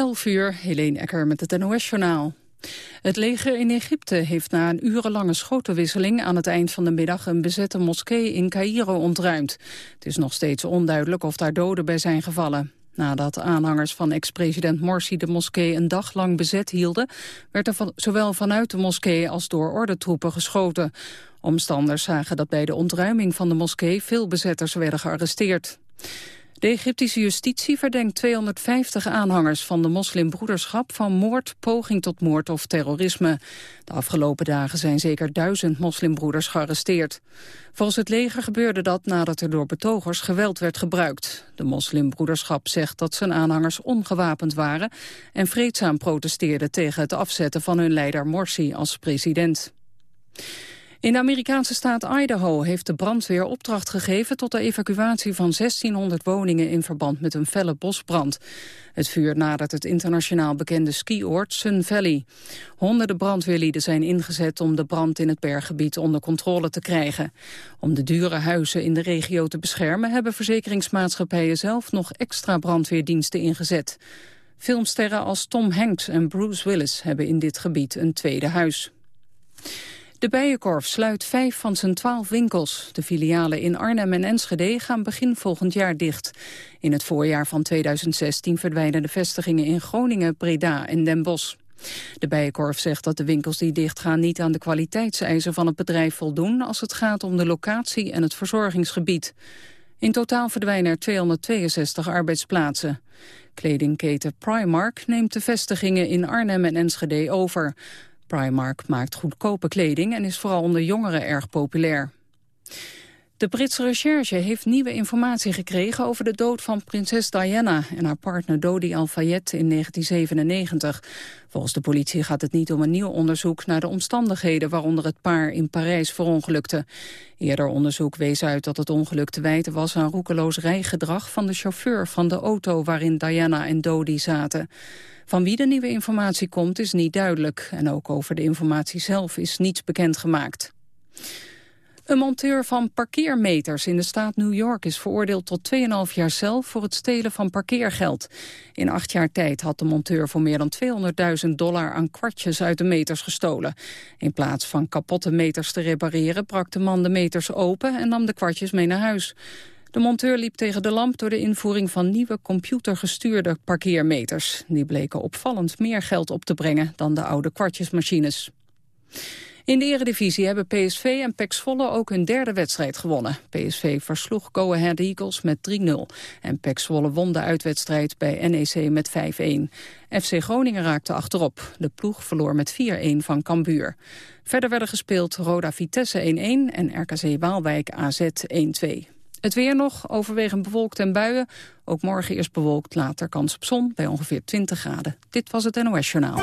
11 uur, Helene Ecker met het NOS-journaal. Het leger in Egypte heeft na een urenlange schotenwisseling aan het eind van de middag een bezette moskee in Cairo ontruimd. Het is nog steeds onduidelijk of daar doden bij zijn gevallen. Nadat aanhangers van ex-president Morsi de moskee een dag lang bezet hielden, werd er zowel vanuit de moskee als door ordentroepen geschoten. Omstanders zagen dat bij de ontruiming van de moskee veel bezetters werden gearresteerd. De Egyptische justitie verdenkt 250 aanhangers van de moslimbroederschap van moord, poging tot moord of terrorisme. De afgelopen dagen zijn zeker duizend moslimbroeders gearresteerd. Volgens het leger gebeurde dat nadat er door betogers geweld werd gebruikt. De moslimbroederschap zegt dat zijn aanhangers ongewapend waren en vreedzaam protesteerden tegen het afzetten van hun leider Morsi als president. In de Amerikaanse staat Idaho heeft de brandweer opdracht gegeven tot de evacuatie van 1600 woningen in verband met een felle bosbrand. Het vuur nadert het internationaal bekende skioord Sun Valley. Honderden brandweerlieden zijn ingezet om de brand in het berggebied onder controle te krijgen. Om de dure huizen in de regio te beschermen hebben verzekeringsmaatschappijen zelf nog extra brandweerdiensten ingezet. Filmsterren als Tom Hanks en Bruce Willis hebben in dit gebied een tweede huis. De Bijenkorf sluit vijf van zijn twaalf winkels. De filialen in Arnhem en Enschede gaan begin volgend jaar dicht. In het voorjaar van 2016 verdwijnen de vestigingen in Groningen, Breda en Den Bosch. De Bijenkorf zegt dat de winkels die dichtgaan niet aan de kwaliteitseisen van het bedrijf voldoen als het gaat om de locatie en het verzorgingsgebied. In totaal verdwijnen er 262 arbeidsplaatsen. Kledingketen Primark neemt de vestigingen in Arnhem en Enschede over. Primark maakt goedkope kleding en is vooral onder jongeren erg populair. De Britse recherche heeft nieuwe informatie gekregen over de dood van prinses Diana en haar partner Dodi Al-Fayed in 1997. Volgens de politie gaat het niet om een nieuw onderzoek naar de omstandigheden waaronder het paar in Parijs verongelukte. Eerder onderzoek wees uit dat het ongeluk te wijten was aan roekeloos rijgedrag van de chauffeur van de auto waarin Diana en Dodi zaten. Van wie de nieuwe informatie komt is niet duidelijk. En ook over de informatie zelf is niets bekendgemaakt. Een monteur van parkeermeters in de staat New York is veroordeeld tot 2,5 jaar cel voor het stelen van parkeergeld. In acht jaar tijd had de monteur voor meer dan 200.000 dollar aan kwartjes uit de meters gestolen. In plaats van kapotte meters te repareren brak de man de meters open en nam de kwartjes mee naar huis. De monteur liep tegen de lamp door de invoering van nieuwe computergestuurde parkeermeters. Die bleken opvallend meer geld op te brengen dan de oude kwartjesmachines. In de eredivisie hebben PSV en PEC Zwolle ook hun derde wedstrijd gewonnen. PSV versloeg Go Ahead Eagles met 3-0. En PEC Zwolle won de uitwedstrijd bij NEC met 5-1. FC Groningen raakte achterop. De ploeg verloor met 4-1 van Cambuur. Verder werden gespeeld Roda Vitesse 1-1 en RKC Waalwijk AZ 1-2. Het weer nog, overwegend bewolkt en buien. Ook morgen eerst bewolkt, later kans op zon bij ongeveer 20 graden. Dit was het NOS Journaal.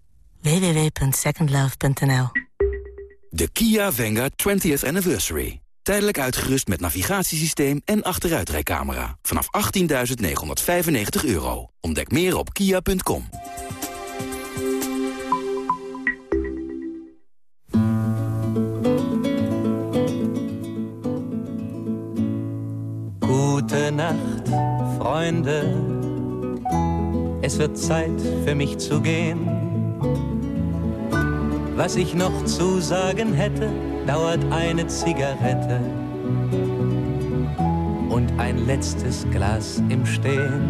www.secondlove.nl De Kia Venga 20th Anniversary. Tijdelijk uitgerust met navigatiesysteem en achteruitrijcamera. Vanaf 18.995 euro. Ontdek meer op kia.com. Gute Nacht, Freunde. Es wird Zeit für mich zu gehen. Was ich noch zu sagen hätte, dauert eine Zigarette und ein letztes Glas im Stehen.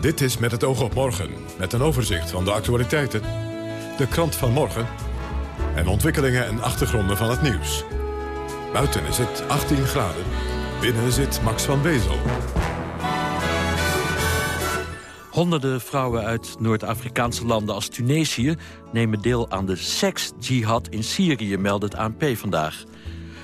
Dit is Met het oog op morgen, met een overzicht van de actualiteiten. De krant van morgen en ontwikkelingen en achtergronden van het nieuws. Buiten is het 18 graden. Binnen zit Max van Wezel. Honderden vrouwen uit Noord-Afrikaanse landen als Tunesië... nemen deel aan de seksjihad in Syrië, meldt het ANP vandaag.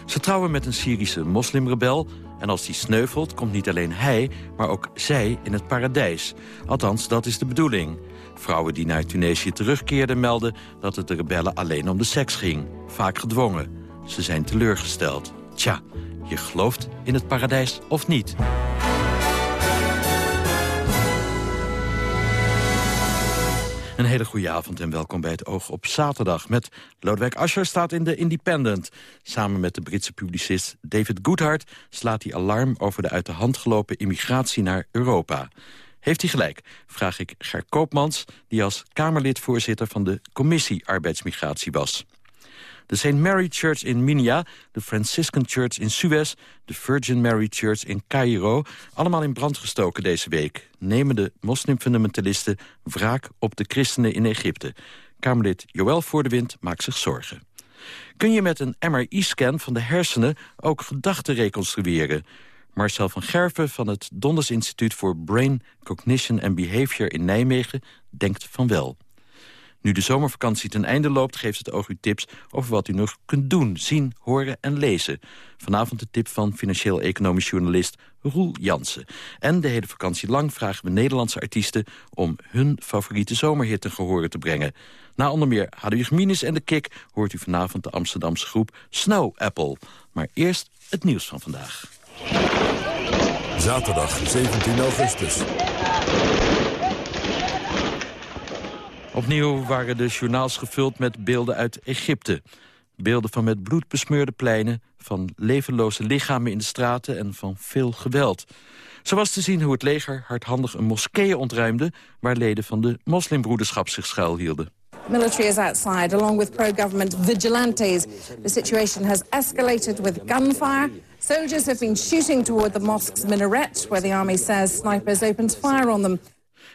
Ze trouwen met een Syrische moslimrebel... en als die sneuvelt, komt niet alleen hij, maar ook zij in het paradijs. Althans, dat is de bedoeling. Vrouwen die naar Tunesië terugkeerden melden dat het de rebellen alleen om de seks ging. Vaak gedwongen. Ze zijn teleurgesteld. Tja, je gelooft in het paradijs of niet? Een hele goede avond en welkom bij het Oog op zaterdag. Met Lodewijk Asscher staat in de Independent. Samen met de Britse publicist David Goodhart slaat hij alarm over de uit de hand gelopen immigratie naar Europa. Heeft hij gelijk, vraag ik Ger Koopmans... die als Kamerlid voorzitter van de Commissie Arbeidsmigratie was. De St. Mary Church in Minia, de Franciscan Church in Suez... de Virgin Mary Church in Cairo, allemaal in brand gestoken deze week... nemen de moslimfundamentalisten wraak op de christenen in Egypte. Kamerlid Joël Voordewind maakt zich zorgen. Kun je met een MRI-scan van de hersenen ook gedachten reconstrueren... Marcel van Gerven van het Donders Instituut voor Brain, Cognition and Behavior in Nijmegen denkt van wel. Nu de zomervakantie ten einde loopt, geeft het oog u tips over wat u nog kunt doen, zien, horen en lezen. Vanavond de tip van financieel-economisch journalist Roel Jansen. En de hele vakantie lang vragen we Nederlandse artiesten om hun favoriete zomerhit te gehoren te brengen. Na onder meer Hadewig Minus en de Kik hoort u vanavond de Amsterdamse groep Snow Apple. Maar eerst het nieuws van vandaag. Zaterdag 17 augustus. Opnieuw waren de journaals gevuld met beelden uit Egypte. Beelden van met bloed besmeurde pleinen, van levenloze lichamen in de straten en van veel geweld. Zo was te zien hoe het leger hardhandig een moskee ontruimde... waar leden van de moslimbroederschap zich schuilhielden. Military is outside, along with pro-government vigilantes. The situation has escalated with gunfire. Soldiers have been shooting toward the mosque's minaret, where the army says snipers opened fire on them.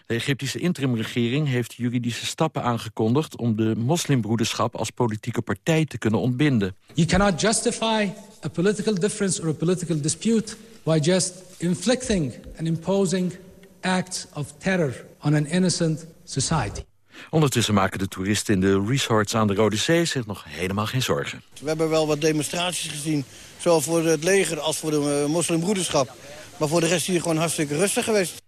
De Egyptische interimregering heeft juridische stappen aangekondigd... om de moslimbroederschap als politieke partij te kunnen ontbinden. You cannot justify a political difference or a political dispute... by just inflicting and imposing acts of terror on an innocent society. Ondertussen maken de toeristen in de resorts aan de Rode Zee zich nog helemaal geen zorgen. We hebben wel wat demonstraties gezien, zowel voor het leger als voor de eh, moslimbroederschap. Maar voor de rest hier gewoon hartstikke rustig geweest.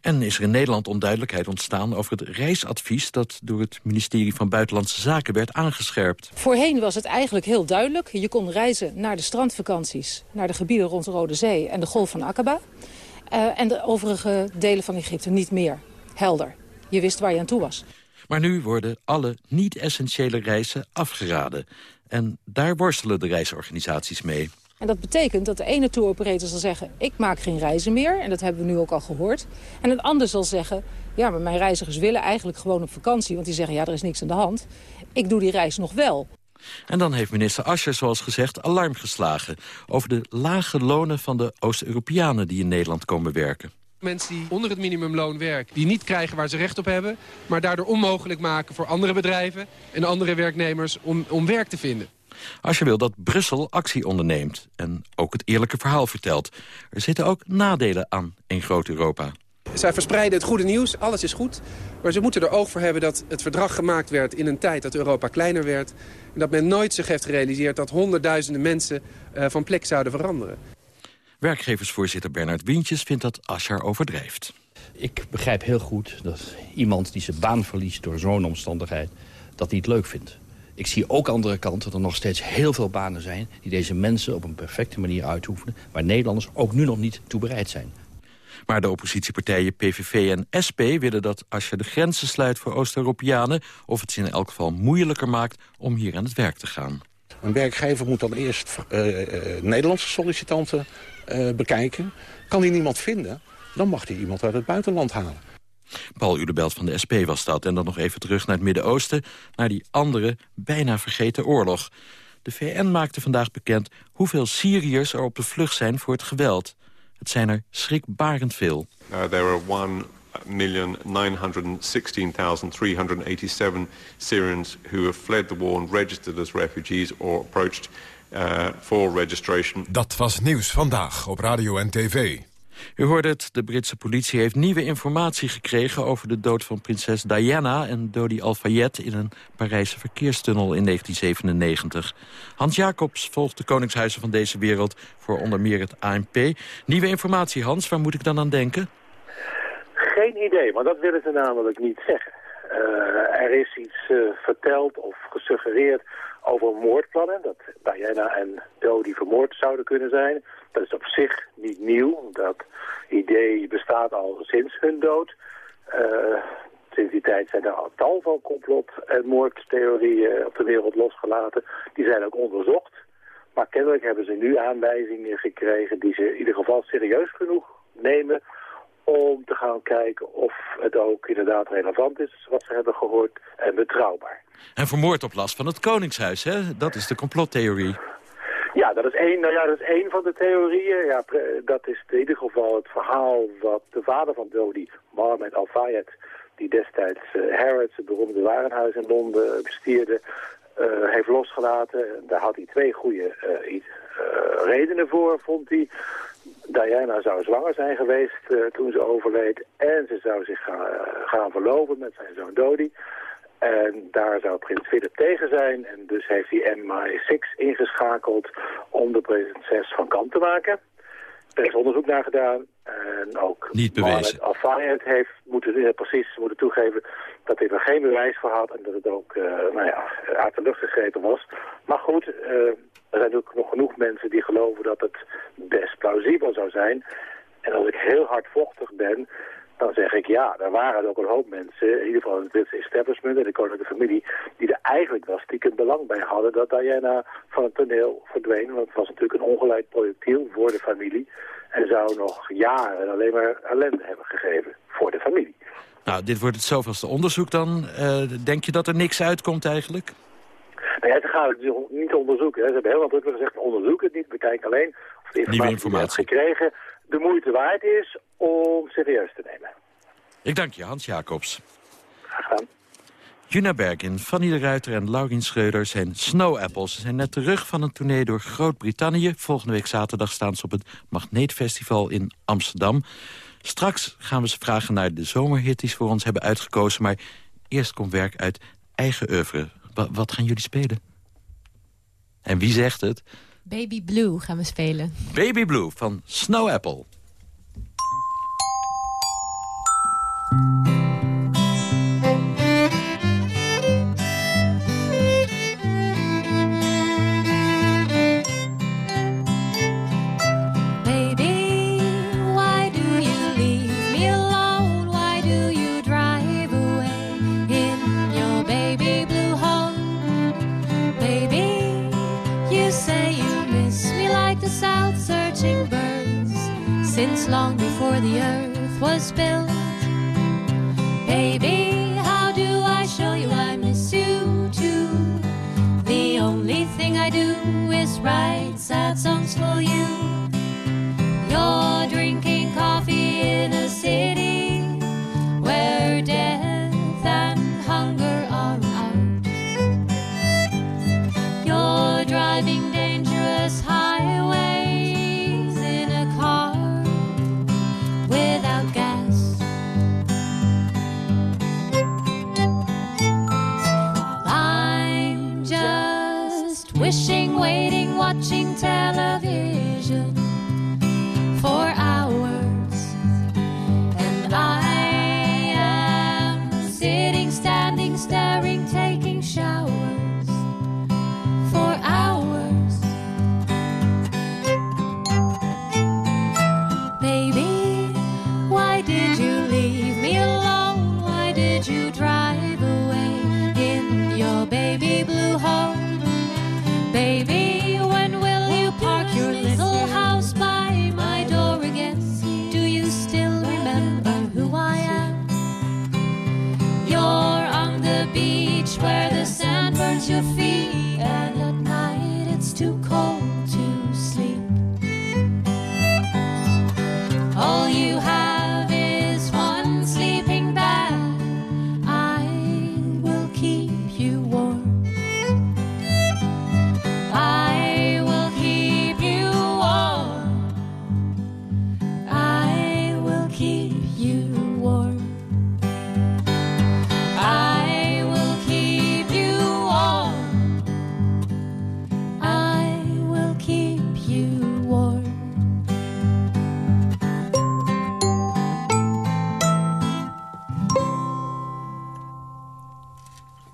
En is er in Nederland onduidelijkheid ontstaan over het reisadvies... dat door het ministerie van Buitenlandse Zaken werd aangescherpt. Voorheen was het eigenlijk heel duidelijk. Je kon reizen naar de strandvakanties, naar de gebieden rond de Rode Zee... en de Golf van Aqaba. Uh, en de overige delen van Egypte niet meer. Helder. Je wist waar je aan toe was. Maar nu worden alle niet-essentiële reizen afgeraden. En daar worstelen de reisorganisaties mee. En dat betekent dat de ene touroperator zal zeggen... ik maak geen reizen meer, en dat hebben we nu ook al gehoord. En een ander zal zeggen... ja, maar mijn reizigers willen eigenlijk gewoon op vakantie... want die zeggen, ja, er is niks aan de hand. Ik doe die reis nog wel. En dan heeft minister Ascher, zoals gezegd, alarm geslagen... over de lage lonen van de Oost-Europeanen die in Nederland komen werken. Mensen die onder het minimumloon werken, die niet krijgen waar ze recht op hebben... maar daardoor onmogelijk maken voor andere bedrijven en andere werknemers om, om werk te vinden. Als je wil dat Brussel actie onderneemt en ook het eerlijke verhaal vertelt. Er zitten ook nadelen aan in groot Europa. Zij verspreiden het goede nieuws, alles is goed. Maar ze moeten er oog voor hebben dat het verdrag gemaakt werd in een tijd dat Europa kleiner werd. En dat men nooit zich heeft gerealiseerd dat honderdduizenden mensen uh, van plek zouden veranderen. Werkgeversvoorzitter Bernard Wientjes vindt dat Asscher overdrijft. Ik begrijp heel goed dat iemand die zijn baan verliest door zo'n omstandigheid... dat niet leuk vindt. Ik zie ook andere kant dat er nog steeds heel veel banen zijn... die deze mensen op een perfecte manier uitoefenen... waar Nederlanders ook nu nog niet toe bereid zijn. Maar de oppositiepartijen PVV en SP willen dat als je de grenzen sluit voor Oost-Europeanen... of het ze in elk geval moeilijker maakt om hier aan het werk te gaan. Een werkgever moet dan eerst uh, uh, Nederlandse sollicitanten uh, bekijken. Kan hij niemand vinden, dan mag hij iemand uit het buitenland halen. Paul Udebelt van de SP was dat. En dan nog even terug naar het Midden-Oosten... naar die andere, bijna vergeten oorlog. De VN maakte vandaag bekend hoeveel Syriërs er op de vlucht zijn voor het geweld. Het zijn er schrikbarend veel. Uh, there are 1,916,387 Syrians who have fled the war and registered as refugees or approached uh, for registration. Dat was nieuws vandaag op radio en tv. U hoorde het, de Britse politie heeft nieuwe informatie gekregen... over de dood van prinses Diana en Dodi Al-Fayed... in een Parijse verkeerstunnel in 1997. Hans Jacobs volgt de koningshuizen van deze wereld... voor onder meer het ANP. Nieuwe informatie, Hans, waar moet ik dan aan denken? Geen idee, maar dat willen ze namelijk niet zeggen. Uh, er is iets uh, verteld of gesuggereerd over moordplannen. Dat Diana en Dodi vermoord zouden kunnen zijn. Dat is op zich niet nieuw. Dat idee bestaat al sinds hun dood. Uh, sinds die tijd zijn er al tal van complot- en moordtheorieën op de wereld losgelaten. Die zijn ook onderzocht. Maar kennelijk hebben ze nu aanwijzingen gekregen die ze in ieder geval serieus genoeg nemen om te gaan kijken of het ook inderdaad relevant is wat ze hebben gehoord en betrouwbaar. En vermoord op last van het Koningshuis, hè? Dat is de complottheorie. Ja, dat is één, nou ja, dat is één van de theorieën. Ja, dat is in ieder geval het verhaal wat de vader van Dodi, Mohammed Al-Fayed, die destijds uh, Harrods, het beroemde warenhuis in Londen, bestierde, uh, heeft losgelaten. Daar had hij twee goede redenen voor, vond hij. Diana zou zwanger zijn geweest toen ze overleed. En ze zou zich gaan, gaan verloven met zijn zoon Dodi. En daar zou prins Philip tegen zijn. En dus heeft hij MI6 ingeschakeld om de prinses van kant te maken. Er is onderzoek naar gedaan. En ook Niet bewezen. Al-Fayed heeft moeten, precies moeten toegeven dat hij er geen bewijs voor had. En dat het ook uh, nou ja, uit de lucht gegrepen was. Maar goed, uh, er zijn ook nog genoeg mensen die geloven dat het best plausibel zou zijn. En als ik heel hardvochtig ben, dan zeg ik ja, er waren ook een hoop mensen, in ieder geval het Britse establishment en de koninklijke familie, die er eigenlijk wel stiekem belang bij hadden dat Diana van het toneel verdween. Want het was natuurlijk een ongeleid projectiel voor de familie en zou nog jaren alleen maar ellende hebben gegeven voor de familie. Nou, dit wordt het zoveelste onderzoek dan. Uh, denk je dat er niks uitkomt eigenlijk? Nou ja, ze gaan het niet onderzoeken. Hè. Ze hebben heel nadrukkelijk gezegd, onderzoek het niet. Bekijk alleen of de informatie, informatie. die gekregen de moeite waard is om serieus te nemen. Ik dank je, Hans Jacobs. Graag gedaan. Juna Bergin, Fanny de Ruiter en Laurien Schreuder zijn Snow Apples. Ze zijn net terug van een tournee door Groot-Brittannië. Volgende week zaterdag staan ze op het Magneetfestival in Amsterdam. Straks gaan we ze vragen naar de zomerhit die ze voor ons hebben uitgekozen. Maar eerst komt werk uit eigen oeuvre. Wat, wat gaan jullie spelen? En wie zegt het? Baby Blue gaan we spelen. Baby Blue van Snow Apple. Long before the earth was built.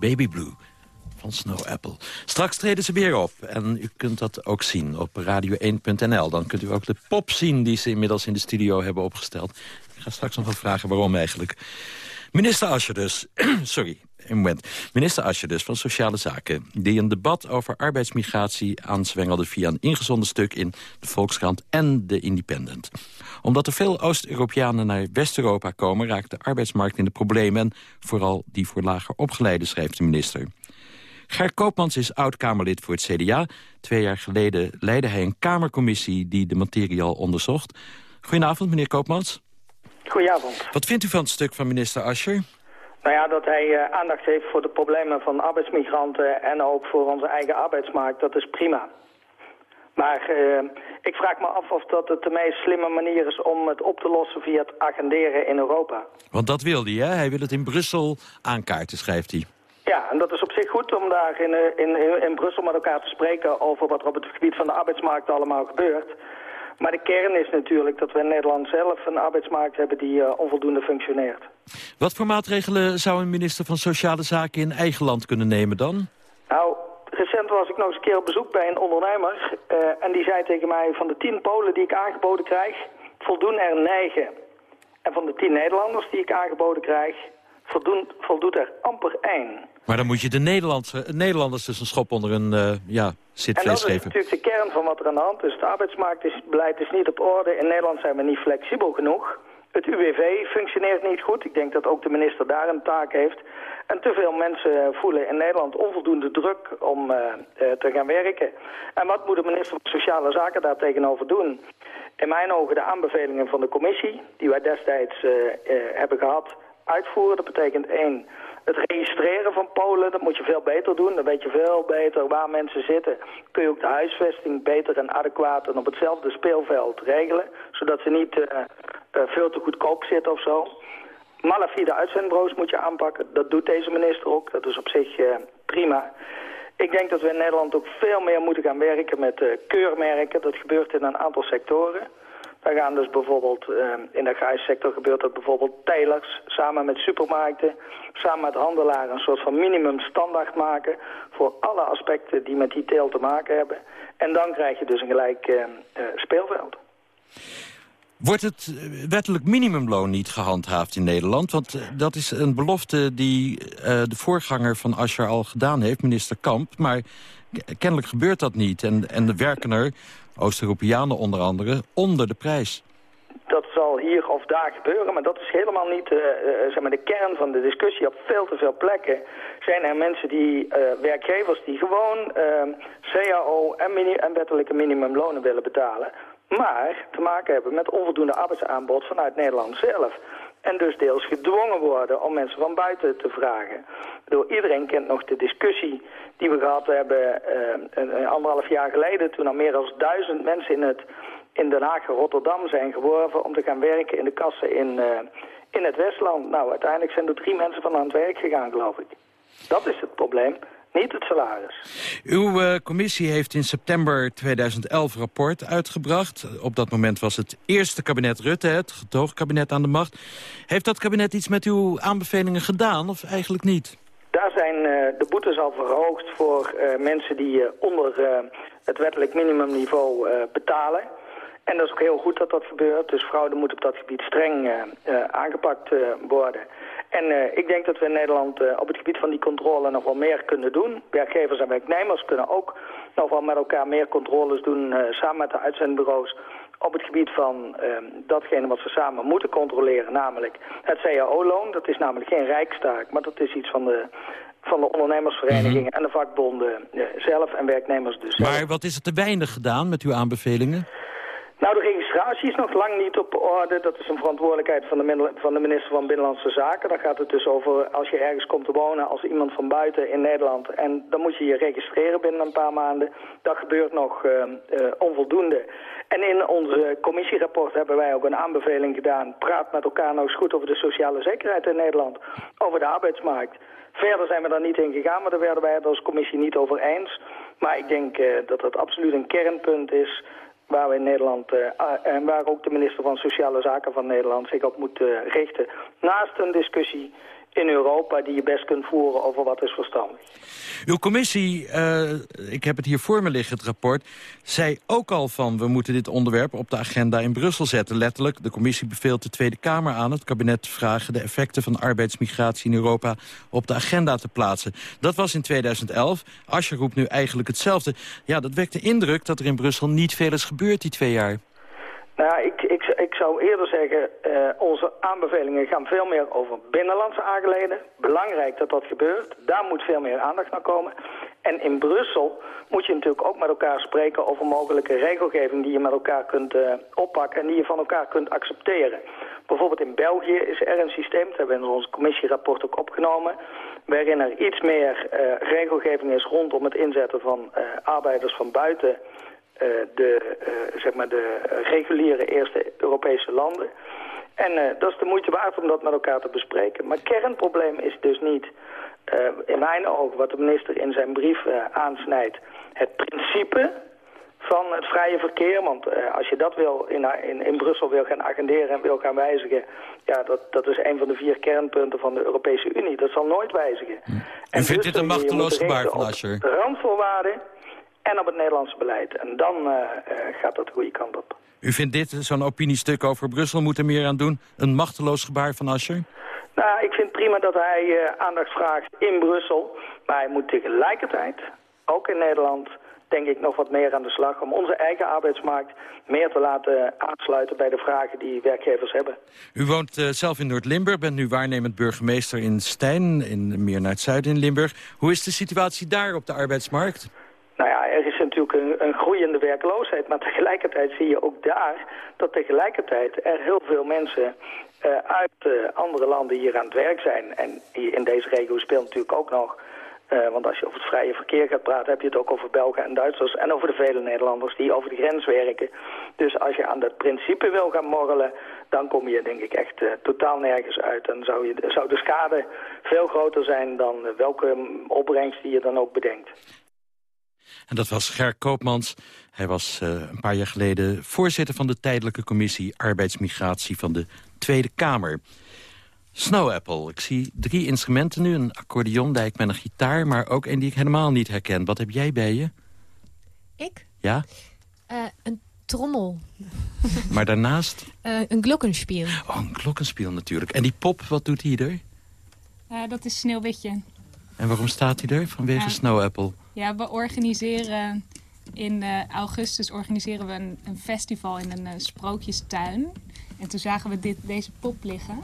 Baby Blue van Snow Apple. Straks treden ze weer op. En u kunt dat ook zien op radio1.nl. Dan kunt u ook de pop zien die ze inmiddels in de studio hebben opgesteld. Ik ga straks nog wel vragen waarom eigenlijk. Minister Ascher dus. Sorry, Minister Ascher dus van Sociale Zaken... die een debat over arbeidsmigratie aanzwengelde... via een ingezonden stuk in de Volkskrant en de Independent. Omdat er veel Oost-Europeanen naar West-Europa komen... raakt de arbeidsmarkt in de problemen... en vooral die voor lager opgeleiden, schrijft de minister. Ger Koopmans is oud-Kamerlid voor het CDA. Twee jaar geleden leidde hij een Kamercommissie die de materie al onderzocht. Goedenavond, meneer Koopmans. Goedenavond. Wat vindt u van het stuk van minister Ascher? Nou ja, dat hij uh, aandacht heeft voor de problemen van arbeidsmigranten en ook voor onze eigen arbeidsmarkt, dat is prima. Maar uh, ik vraag me af of dat het de meest slimme manier is om het op te lossen via het agenderen in Europa. Want dat wil hij, hè? Hij wil het in Brussel aankaarten, schrijft hij. Ja, en dat is op zich goed om daar in, in, in Brussel met elkaar te spreken over wat er op het gebied van de arbeidsmarkt allemaal gebeurt. Maar de kern is natuurlijk dat we in Nederland zelf een arbeidsmarkt hebben die uh, onvoldoende functioneert. Wat voor maatregelen zou een minister van Sociale Zaken in eigen land kunnen nemen dan? Nou, recent was ik nog eens een keer op bezoek bij een ondernemer. Uh, en die zei tegen mij, van de tien Polen die ik aangeboden krijg, voldoen er negen. En van de tien Nederlanders die ik aangeboden krijg, voldoen, voldoet er amper één. Maar dan moet je de Nederlandse, Nederlanders dus een schop onder een uh, ja, zitvlees geven. En dat is natuurlijk de kern van wat er aan de hand is. Het arbeidsmarktbeleid is niet op orde. In Nederland zijn we niet flexibel genoeg. Het UWV functioneert niet goed. Ik denk dat ook de minister daar een taak heeft. En te veel mensen voelen in Nederland onvoldoende druk om uh, uh, te gaan werken. En wat moet de minister van Sociale Zaken daar tegenover doen? In mijn ogen de aanbevelingen van de commissie, die wij destijds uh, hebben gehad, uitvoeren. Dat betekent één, het registreren van Polen, dat moet je veel beter doen. Dan weet je veel beter waar mensen zitten. Kun je ook de huisvesting beter en adequaat en op hetzelfde speelveld regelen. Zodat ze niet uh, uh, veel te goedkoop zitten of zo. Malafide uitzendbureaus moet je aanpakken. Dat doet deze minister ook. Dat is op zich uh, prima. Ik denk dat we in Nederland ook veel meer moeten gaan werken met keurmerken. Dat gebeurt in een aantal sectoren. Daar gaan dus bijvoorbeeld, uh, in de grijssector gebeurt dat bijvoorbeeld telers samen met supermarkten, samen met handelaren een soort van minimumstandaard maken voor alle aspecten die met die teel te maken hebben. En dan krijg je dus een gelijk uh, uh, speelveld. Wordt het wettelijk minimumloon niet gehandhaafd in Nederland? Want dat is een belofte die de voorganger van Asscher al gedaan heeft, minister Kamp. Maar kennelijk gebeurt dat niet. En, en de werken er Oost-Europeanen onder andere, onder de prijs. Dat zal hier of daar gebeuren, maar dat is helemaal niet uh, uh, zeg maar de kern van de discussie. Op veel te veel plekken zijn er mensen die, uh, werkgevers die gewoon CAO en, en wettelijke minimumlonen willen betalen. Maar te maken hebben met onvoldoende arbeidsaanbod vanuit Nederland zelf. En dus deels gedwongen worden om mensen van buiten te vragen. Door iedereen kent nog de discussie die we gehad hebben uh, anderhalf jaar geleden... toen al meer dan duizend mensen in, het, in Den Haag en Rotterdam zijn geworven... om te gaan werken in de kassen in, uh, in het Westland. Nou, uiteindelijk zijn er drie mensen van aan het werk gegaan, geloof ik. Dat is het probleem. Niet het salaris. Uw uh, commissie heeft in september 2011 een rapport uitgebracht. Op dat moment was het eerste kabinet Rutte, het gedoogkabinet aan de macht. Heeft dat kabinet iets met uw aanbevelingen gedaan of eigenlijk niet? Daar zijn uh, de boetes al verhoogd voor uh, mensen die onder het wettelijk minimumniveau betalen. En dat is ook heel goed dat dat gebeurt. Dus fraude moet op dat gebied streng aangepakt worden. En uh, ik denk dat we in Nederland uh, op het gebied van die controle nog wel meer kunnen doen. Werkgevers en werknemers kunnen ook nog wel met elkaar meer controles doen... Uh, samen met de uitzendbureaus op het gebied van datgene wat ze samen moeten controleren. Namelijk het CAO-loon. Dat is namelijk geen rijkstaak, maar dat is iets van de van de ondernemersverenigingen mm -hmm. en de vakbonden zelf en werknemers dus. Maar wat is er te weinig gedaan met uw aanbevelingen? Nou, de registratie is nog lang niet op orde. Dat is een verantwoordelijkheid van de, van de minister van Binnenlandse Zaken. Dan gaat het dus over als je ergens komt te wonen als iemand van buiten in Nederland. En dan moet je je registreren binnen een paar maanden. Dat gebeurt nog uh, uh, onvoldoende. En in onze commissierapport hebben wij ook een aanbeveling gedaan. Praat met elkaar nou eens goed over de sociale zekerheid in Nederland. Over de arbeidsmarkt. Verder zijn we daar niet in gegaan, maar daar werden wij het als commissie niet over eens. Maar ik denk uh, dat dat absoluut een kernpunt is waar we in Nederland uh, en waar ook de minister van Sociale Zaken van Nederland zich op moet uh, richten. Naast een discussie in Europa die je best kunt voeren over wat is verstandig. Uw commissie, uh, ik heb het hier voor me liggen, het rapport... zei ook al van, we moeten dit onderwerp op de agenda in Brussel zetten. Letterlijk, de commissie beveelt de Tweede Kamer aan... het kabinet vragen de effecten van arbeidsmigratie in Europa... op de agenda te plaatsen. Dat was in 2011. Asje roept nu eigenlijk hetzelfde. Ja, dat wekt de indruk dat er in Brussel niet veel is gebeurd die twee jaar. Nou, ik, ik, ik zou eerder zeggen, uh, onze aanbevelingen gaan veel meer over binnenlandse aangelegenheden. Belangrijk dat dat gebeurt. Daar moet veel meer aandacht naar komen. En in Brussel moet je natuurlijk ook met elkaar spreken over mogelijke regelgeving die je met elkaar kunt uh, oppakken en die je van elkaar kunt accepteren. Bijvoorbeeld in België is er een systeem, dat hebben we in ons commissierapport ook opgenomen, waarin er iets meer uh, regelgeving is rondom het inzetten van arbeiders van buiten eh, de, uh, zeg maar de reguliere eerste Europese landen. En dat is de moeite waard om dat met elkaar te bespreken. Maar het kernprobleem is dus niet, in mijn ogen, wat de minister in zijn brief aansnijdt, het principe van het vrije verkeer. Want als je dat wil in, in, in Brussel wil gaan agenderen en wil gaan wijzigen... ja, dat, dat is een van de vier kernpunten van de Europese Unie. Dat zal nooit wijzigen. Hm. En vindt dus dit een machteloos gebaar van Asscher? Randvoorwaarden en op het Nederlandse beleid. En dan uh, gaat dat de goede kant op. U vindt dit, zo'n opiniestuk over Brussel, moet er meer aan doen? Een machteloos gebaar van Asscher? Nou, ik vind prima dat hij uh, aandacht vraagt in Brussel. Maar hij moet tegelijkertijd, ook in Nederland, denk ik nog wat meer aan de slag... om onze eigen arbeidsmarkt meer te laten aansluiten bij de vragen die werkgevers hebben. U woont uh, zelf in Noord-Limburg, bent nu waarnemend burgemeester in Stijn... In, meer naar het zuiden in Limburg. Hoe is de situatie daar op de arbeidsmarkt? Nou ja, er is natuurlijk een, een, groeiende werkloosheid, maar tegelijkertijd zie je ook daar dat tegelijkertijd er heel veel mensen uh, uit uh, andere landen hier aan het werk zijn. En hier in deze regio speelt natuurlijk ook nog, uh, want als je over het vrije verkeer gaat praten, heb je het ook over Belgen en Duitsers en over de vele Nederlanders die over de grens werken. Dus als je aan dat principe wil gaan morrelen, dan kom je denk ik echt totaal nergens uit. En zou, je, zou de schade veel groter zijn dan welke opbrengst die je dan ook bedenkt. En dat was Ger Koopmans. Hij was uh, een paar jaar geleden voorzitter van de tijdelijke commissie arbeidsmigratie van de Tweede Kamer. Snow Apple. Ik zie drie instrumenten nu. Een accordeondijk met een gitaar, maar ook een die ik helemaal niet herken. Wat heb jij bij je? Ik? Ja? Uh, een trommel. Maar daarnaast? Uh, een glockenspiel. Oh, een glockenspiel natuurlijk. En die pop, wat doet hij er? Uh, dat is Sneeuwwitje. En waarom staat hij er? Vanwege Snow Apple? Ja, we organiseren in uh, augustus organiseren we een, een, festival in een uh, sprookjestuin. En toen zagen we dit, deze pop liggen.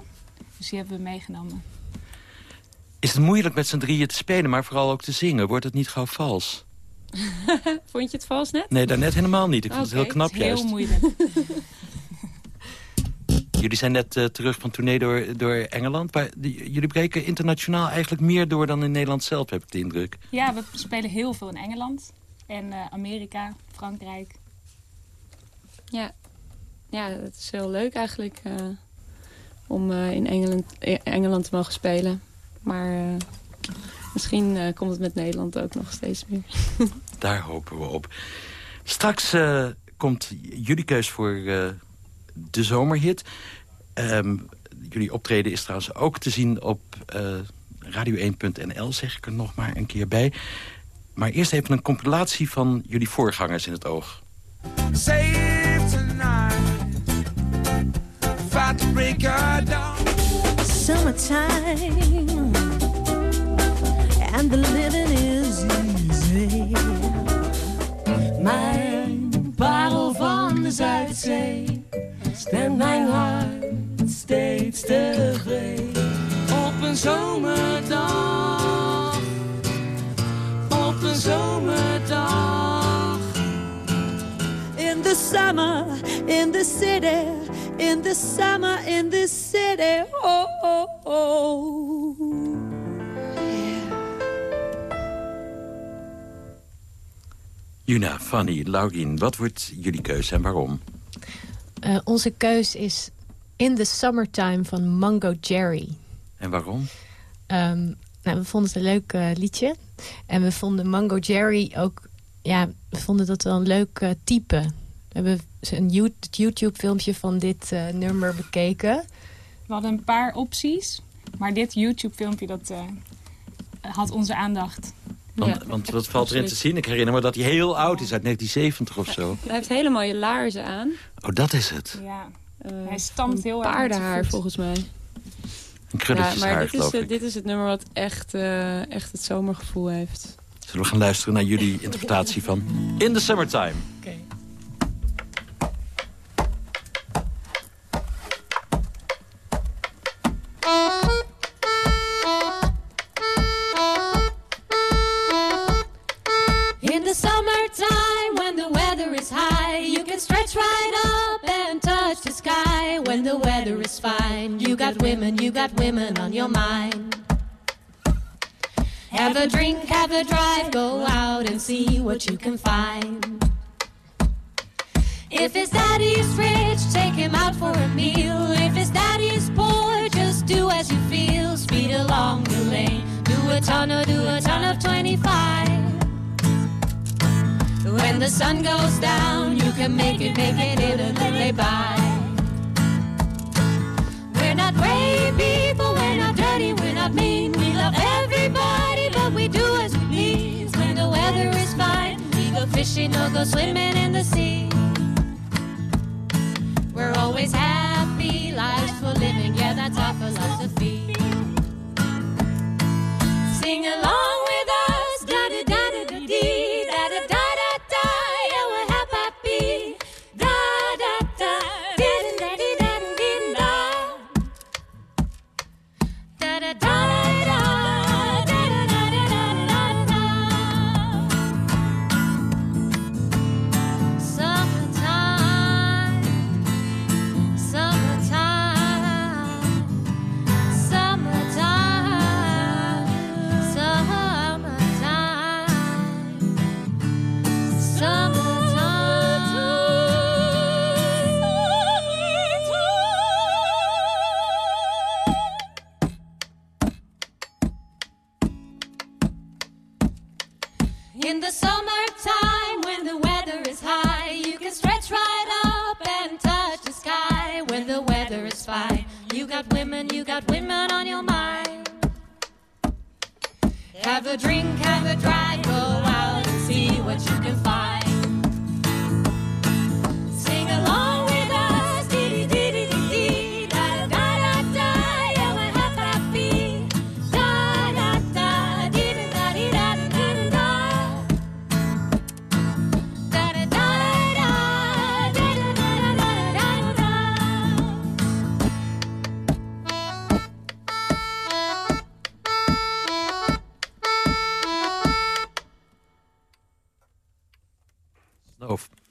Dus die hebben we meegenomen. Is het moeilijk met z'n drieën te spelen, maar vooral ook te zingen? Wordt het niet gauw vals? Vond je het vals net? Nee, daarnet helemaal niet. Ik vond okay, het heel knap het is juist. heel moeilijk. Jullie zijn net uh, terug van tournee door, door Engeland. Maar die, jullie breken internationaal eigenlijk meer door dan in Nederland zelf, heb ik de indruk. Ja, we spelen heel veel in Engeland. En uh, Amerika, Frankrijk. Ja. ja, het is heel leuk eigenlijk uh, om in Engeland, Engeland te mogen spelen. Maar misschien komt het met Nederland ook nog steeds meer. Daar hopen we op. Straks komt jullie keus voor de zomerhit. Um, jullie optreden is trouwens ook te zien op uh, radio1.nl, zeg ik er nog maar een keer bij. Maar eerst even een compilatie van jullie voorgangers in het oog. Save tonight, break. Summertime, and the living is easy. Mijn parel van de Zuidzee stemt mijn hart steeds tevreden. Op een zomerdag, op een zomerdag. In the summer, in the city, in the summer, in the city. Oh, oh, oh. Juna, Fanny, Laurien, wat wordt jullie keuze en waarom? Uh, onze keus is In the Summertime van Mango Jerry. En waarom? Um, nou, we vonden het een leuk uh, liedje. En we vonden Mango Jerry ook... Ja, we vonden dat wel een leuk uh, type. We hebben een YouTube-filmpje van dit nummer bekeken. We hadden een paar opties. Maar dit YouTube-filmpje, dat eh, had onze aandacht. Want, Ja, want wat valt erin te zien? Ik herinner me dat hij heel oud is, uit 1970 of zo. Hij heeft hele mooie laarzen aan. Oh, dat is het. Ja. Eh, Hij stampt heel erg Paardenhaar volgens mij. Een Ja, maar dit is, geloof het- ik. dit is het nummer wat echt, eh, echt het zomergevoel heeft. Zullen we gaan luisteren naar jullie interpretatie van In the Summertime? In fine, you got women, you got women on your mind. Have a drink, have a drive, go out and see what you can find. If his daddy's rich, take him out for a meal. If his daddy's poor, just do as you feel. Speed along the lane, do a ton or do a ton of 25. When the sun goes down, you can make it, make it in a little by. Go fishing or go swimming in the sea. We're always happy, lives for living, yeah, that's our philosophy. Sing along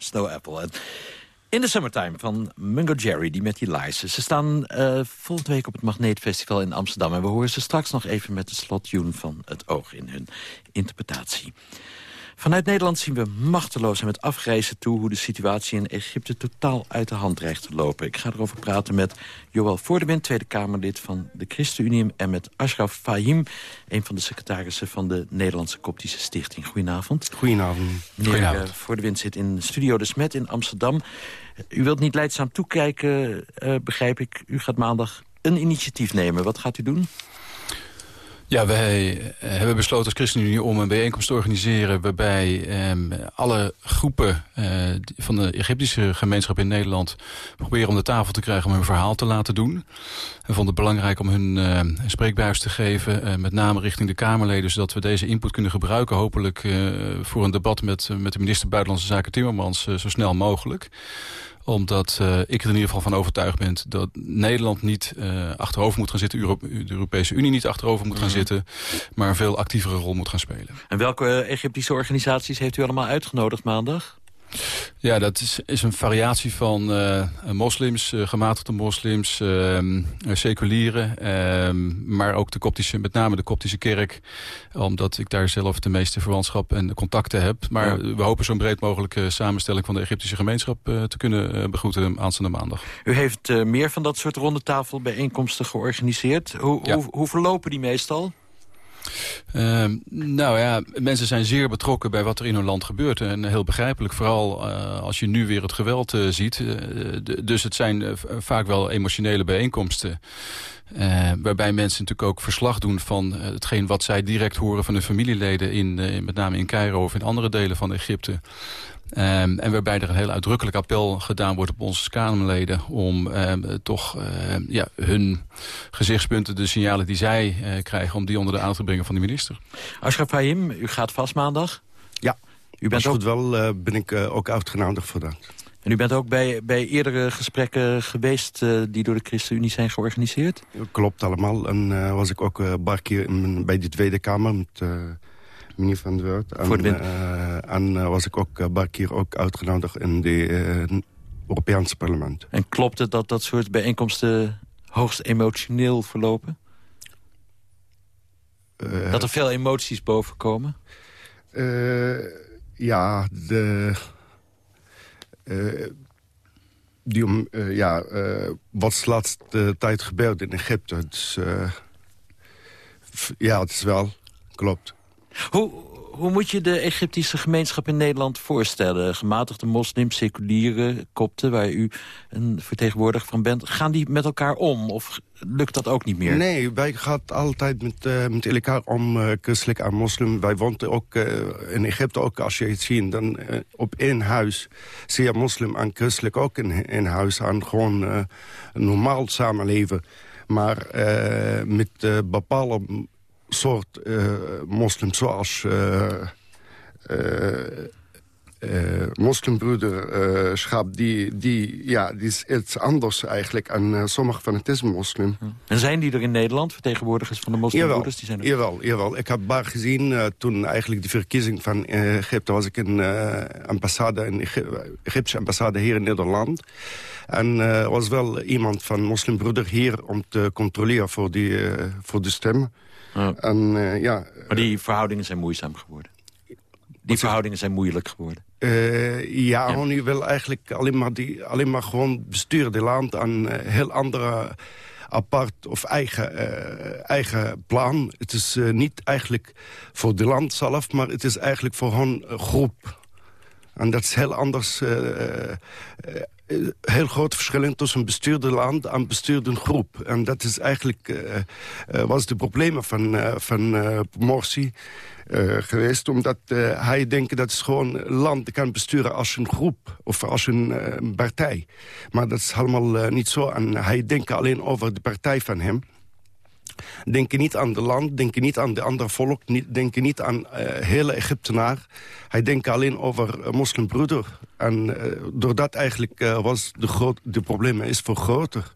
Snow, Apple. In the Summertime van Mungo Jerry, die met die lijsten. Ze staan eh, volgende week op het Magneetfestival in Amsterdam. En we horen ze straks nog even met de slottune van het oog in hun interpretatie. Vanuit Nederland zien we machteloos en met afgrijzen toe... hoe de situatie in Egypte totaal uit de hand dreigt te lopen. Ik ga erover praten met Joël Voordewind, Tweede Kamerlid van de ChristenUnie... en met Ashraf Fahim, een van de secretarissen van de Nederlandse Koptische Stichting. Goedenavond. Goedenavond. Meneer Goedenavond. eh, Voordewind zit in Studio De Smet in Amsterdam. U wilt niet leidzaam toekijken, eh, begrijp ik. U gaat maandag een initiatief nemen. Wat gaat u doen? Ja, wij eh, hebben besloten als ChristenUnie om een bijeenkomst te organiseren... waarbij ehm, alle groepen eh, van de Egyptische gemeenschap in Nederland... proberen om de tafel te krijgen om hun verhaal te laten doen. We vonden het belangrijk om hun eh, spreekbuis te geven... met name richting de Kamerleden... zodat we deze input kunnen gebruiken... hopelijk voor een debat met, met de minister Buitenlandse Zaken Timmermans... zo snel mogelijk omdat eh, ik er in ieder geval van overtuigd ben dat Nederland niet eh, achterover moet gaan zitten. De Europese Unie niet achterover moet gaan Mhm. zitten. Maar een veel actievere rol moet gaan spelen. En welke eh, Egyptische organisaties heeft u allemaal uitgenodigd maandag? Ja, dat is, is een variatie van eh, moslims, eh, gematigde moslims, ehm, eh, seculieren. ehm, maar ook de koptische, met name de koptische kerk. Omdat ik daar zelf de meeste verwantschap en contacten heb. Maar Ja. we hopen zo'n breed mogelijke samenstelling van de Egyptische gemeenschap eh, te kunnen begroeten aanstaande maandag. U heeft meer van dat soort rondetafelbijeenkomsten georganiseerd. Hoe, Ja. hoe, hoe verlopen die meestal? Ehm, nou ja, mensen zijn zeer betrokken bij wat er in hun land gebeurt. En heel begrijpelijk, vooral eh, als je nu weer het geweld eh, ziet. Eh, dus het zijn vaak wel emotionele bijeenkomsten. Waarbij mensen natuurlijk ook verslag doen van hetgeen wat zij direct horen van hun familieleden, in, met name in Cairo of in andere delen van Egypte. Um, en waarbij er een heel uitdrukkelijk appel gedaan wordt op onze Kamerleden... om um, toch uh, ja, hun gezichtspunten, de signalen die zij uh, krijgen... om die onder de aandacht te brengen van de minister. Ashraf Fahim, u gaat vast maandag? Ja, u bent ook... goed wel uh, ben ik ook uitgenodigd voor dat. En u bent ook bij, bij eerdere gesprekken geweest die door de ChristenUnie zijn georganiseerd? Klopt allemaal. En was ik ook een paar keer in, bij de Tweede Kamer... met Van der Woord. En, Voor de uh, en uh, was ik ook een paar keer ook uitgenodigd in het Europese parlement. En klopt het dat dat soort bijeenkomsten hoogst emotioneel verlopen? dat er veel emoties boven komen? ja, de... die, ja, wat is de laatste tijd gebeurd in Egypte. Dus, ja, het is wel, klopt. Hoe, hoe moet je de Egyptische gemeenschap in Nederland voorstellen? Gematigde moslims, seculiere kopten, waar u een vertegenwoordiger van bent... gaan die met elkaar om of lukt dat ook niet meer? Nee, wij gaan altijd met, uh, met elkaar om, uh, christelijk en moslim. Wij woonden ook uh, in Egypte, ook als je het ziet, dan op één huis. Zie je moslim en christelijk ook in, in huis. En gewoon normaal samenleven. Maar met bepaalde soort uh, moslims zoals uh, uh, moslimbroederschap... Die, die, ja, die is iets anders eigenlijk en sommige fanatisme moslim. En zijn die er in Nederland, vertegenwoordigers van de moslimbroeders? Die zijn er... jawel, jawel. Ik heb paar gezien toen eigenlijk de verkiezing van Egypte... was ik in ambassade, in Egyptische ambassade hier in Nederland... En er was wel iemand van moslimbroeder hier om te controleren voor, die, voor de stemmen. Ja. En, uh, ja, maar die verhoudingen zijn moeizaam geworden. Die verhoudingen zijn moeilijk geworden. Uh, ja, ja. nu wil eigenlijk alleen maar, die, alleen maar gewoon besturen de land aan uh, heel andere apart of eigen, uh, eigen plan. Het is niet eigenlijk voor de land zelf, maar het is eigenlijk voor een groep. En dat is heel anders heel groot verschil tussen bestuurde land en bestuurde groep. En dat is eigenlijk uh, uh, was de problemen van, uh, van Morsi geweest. Omdat hij denkt dat het gewoon land kan besturen als een groep of als een partij. Maar dat is helemaal niet zo. En hij denkt alleen over de partij van hem. Denken niet aan de land, denken niet aan de andere volk... Niet, denken niet aan uh, hele Egyptenaar. Hij denkt alleen over moslimbroeder. En uh, doordat eigenlijk was de, groot, de problemen is veel groter.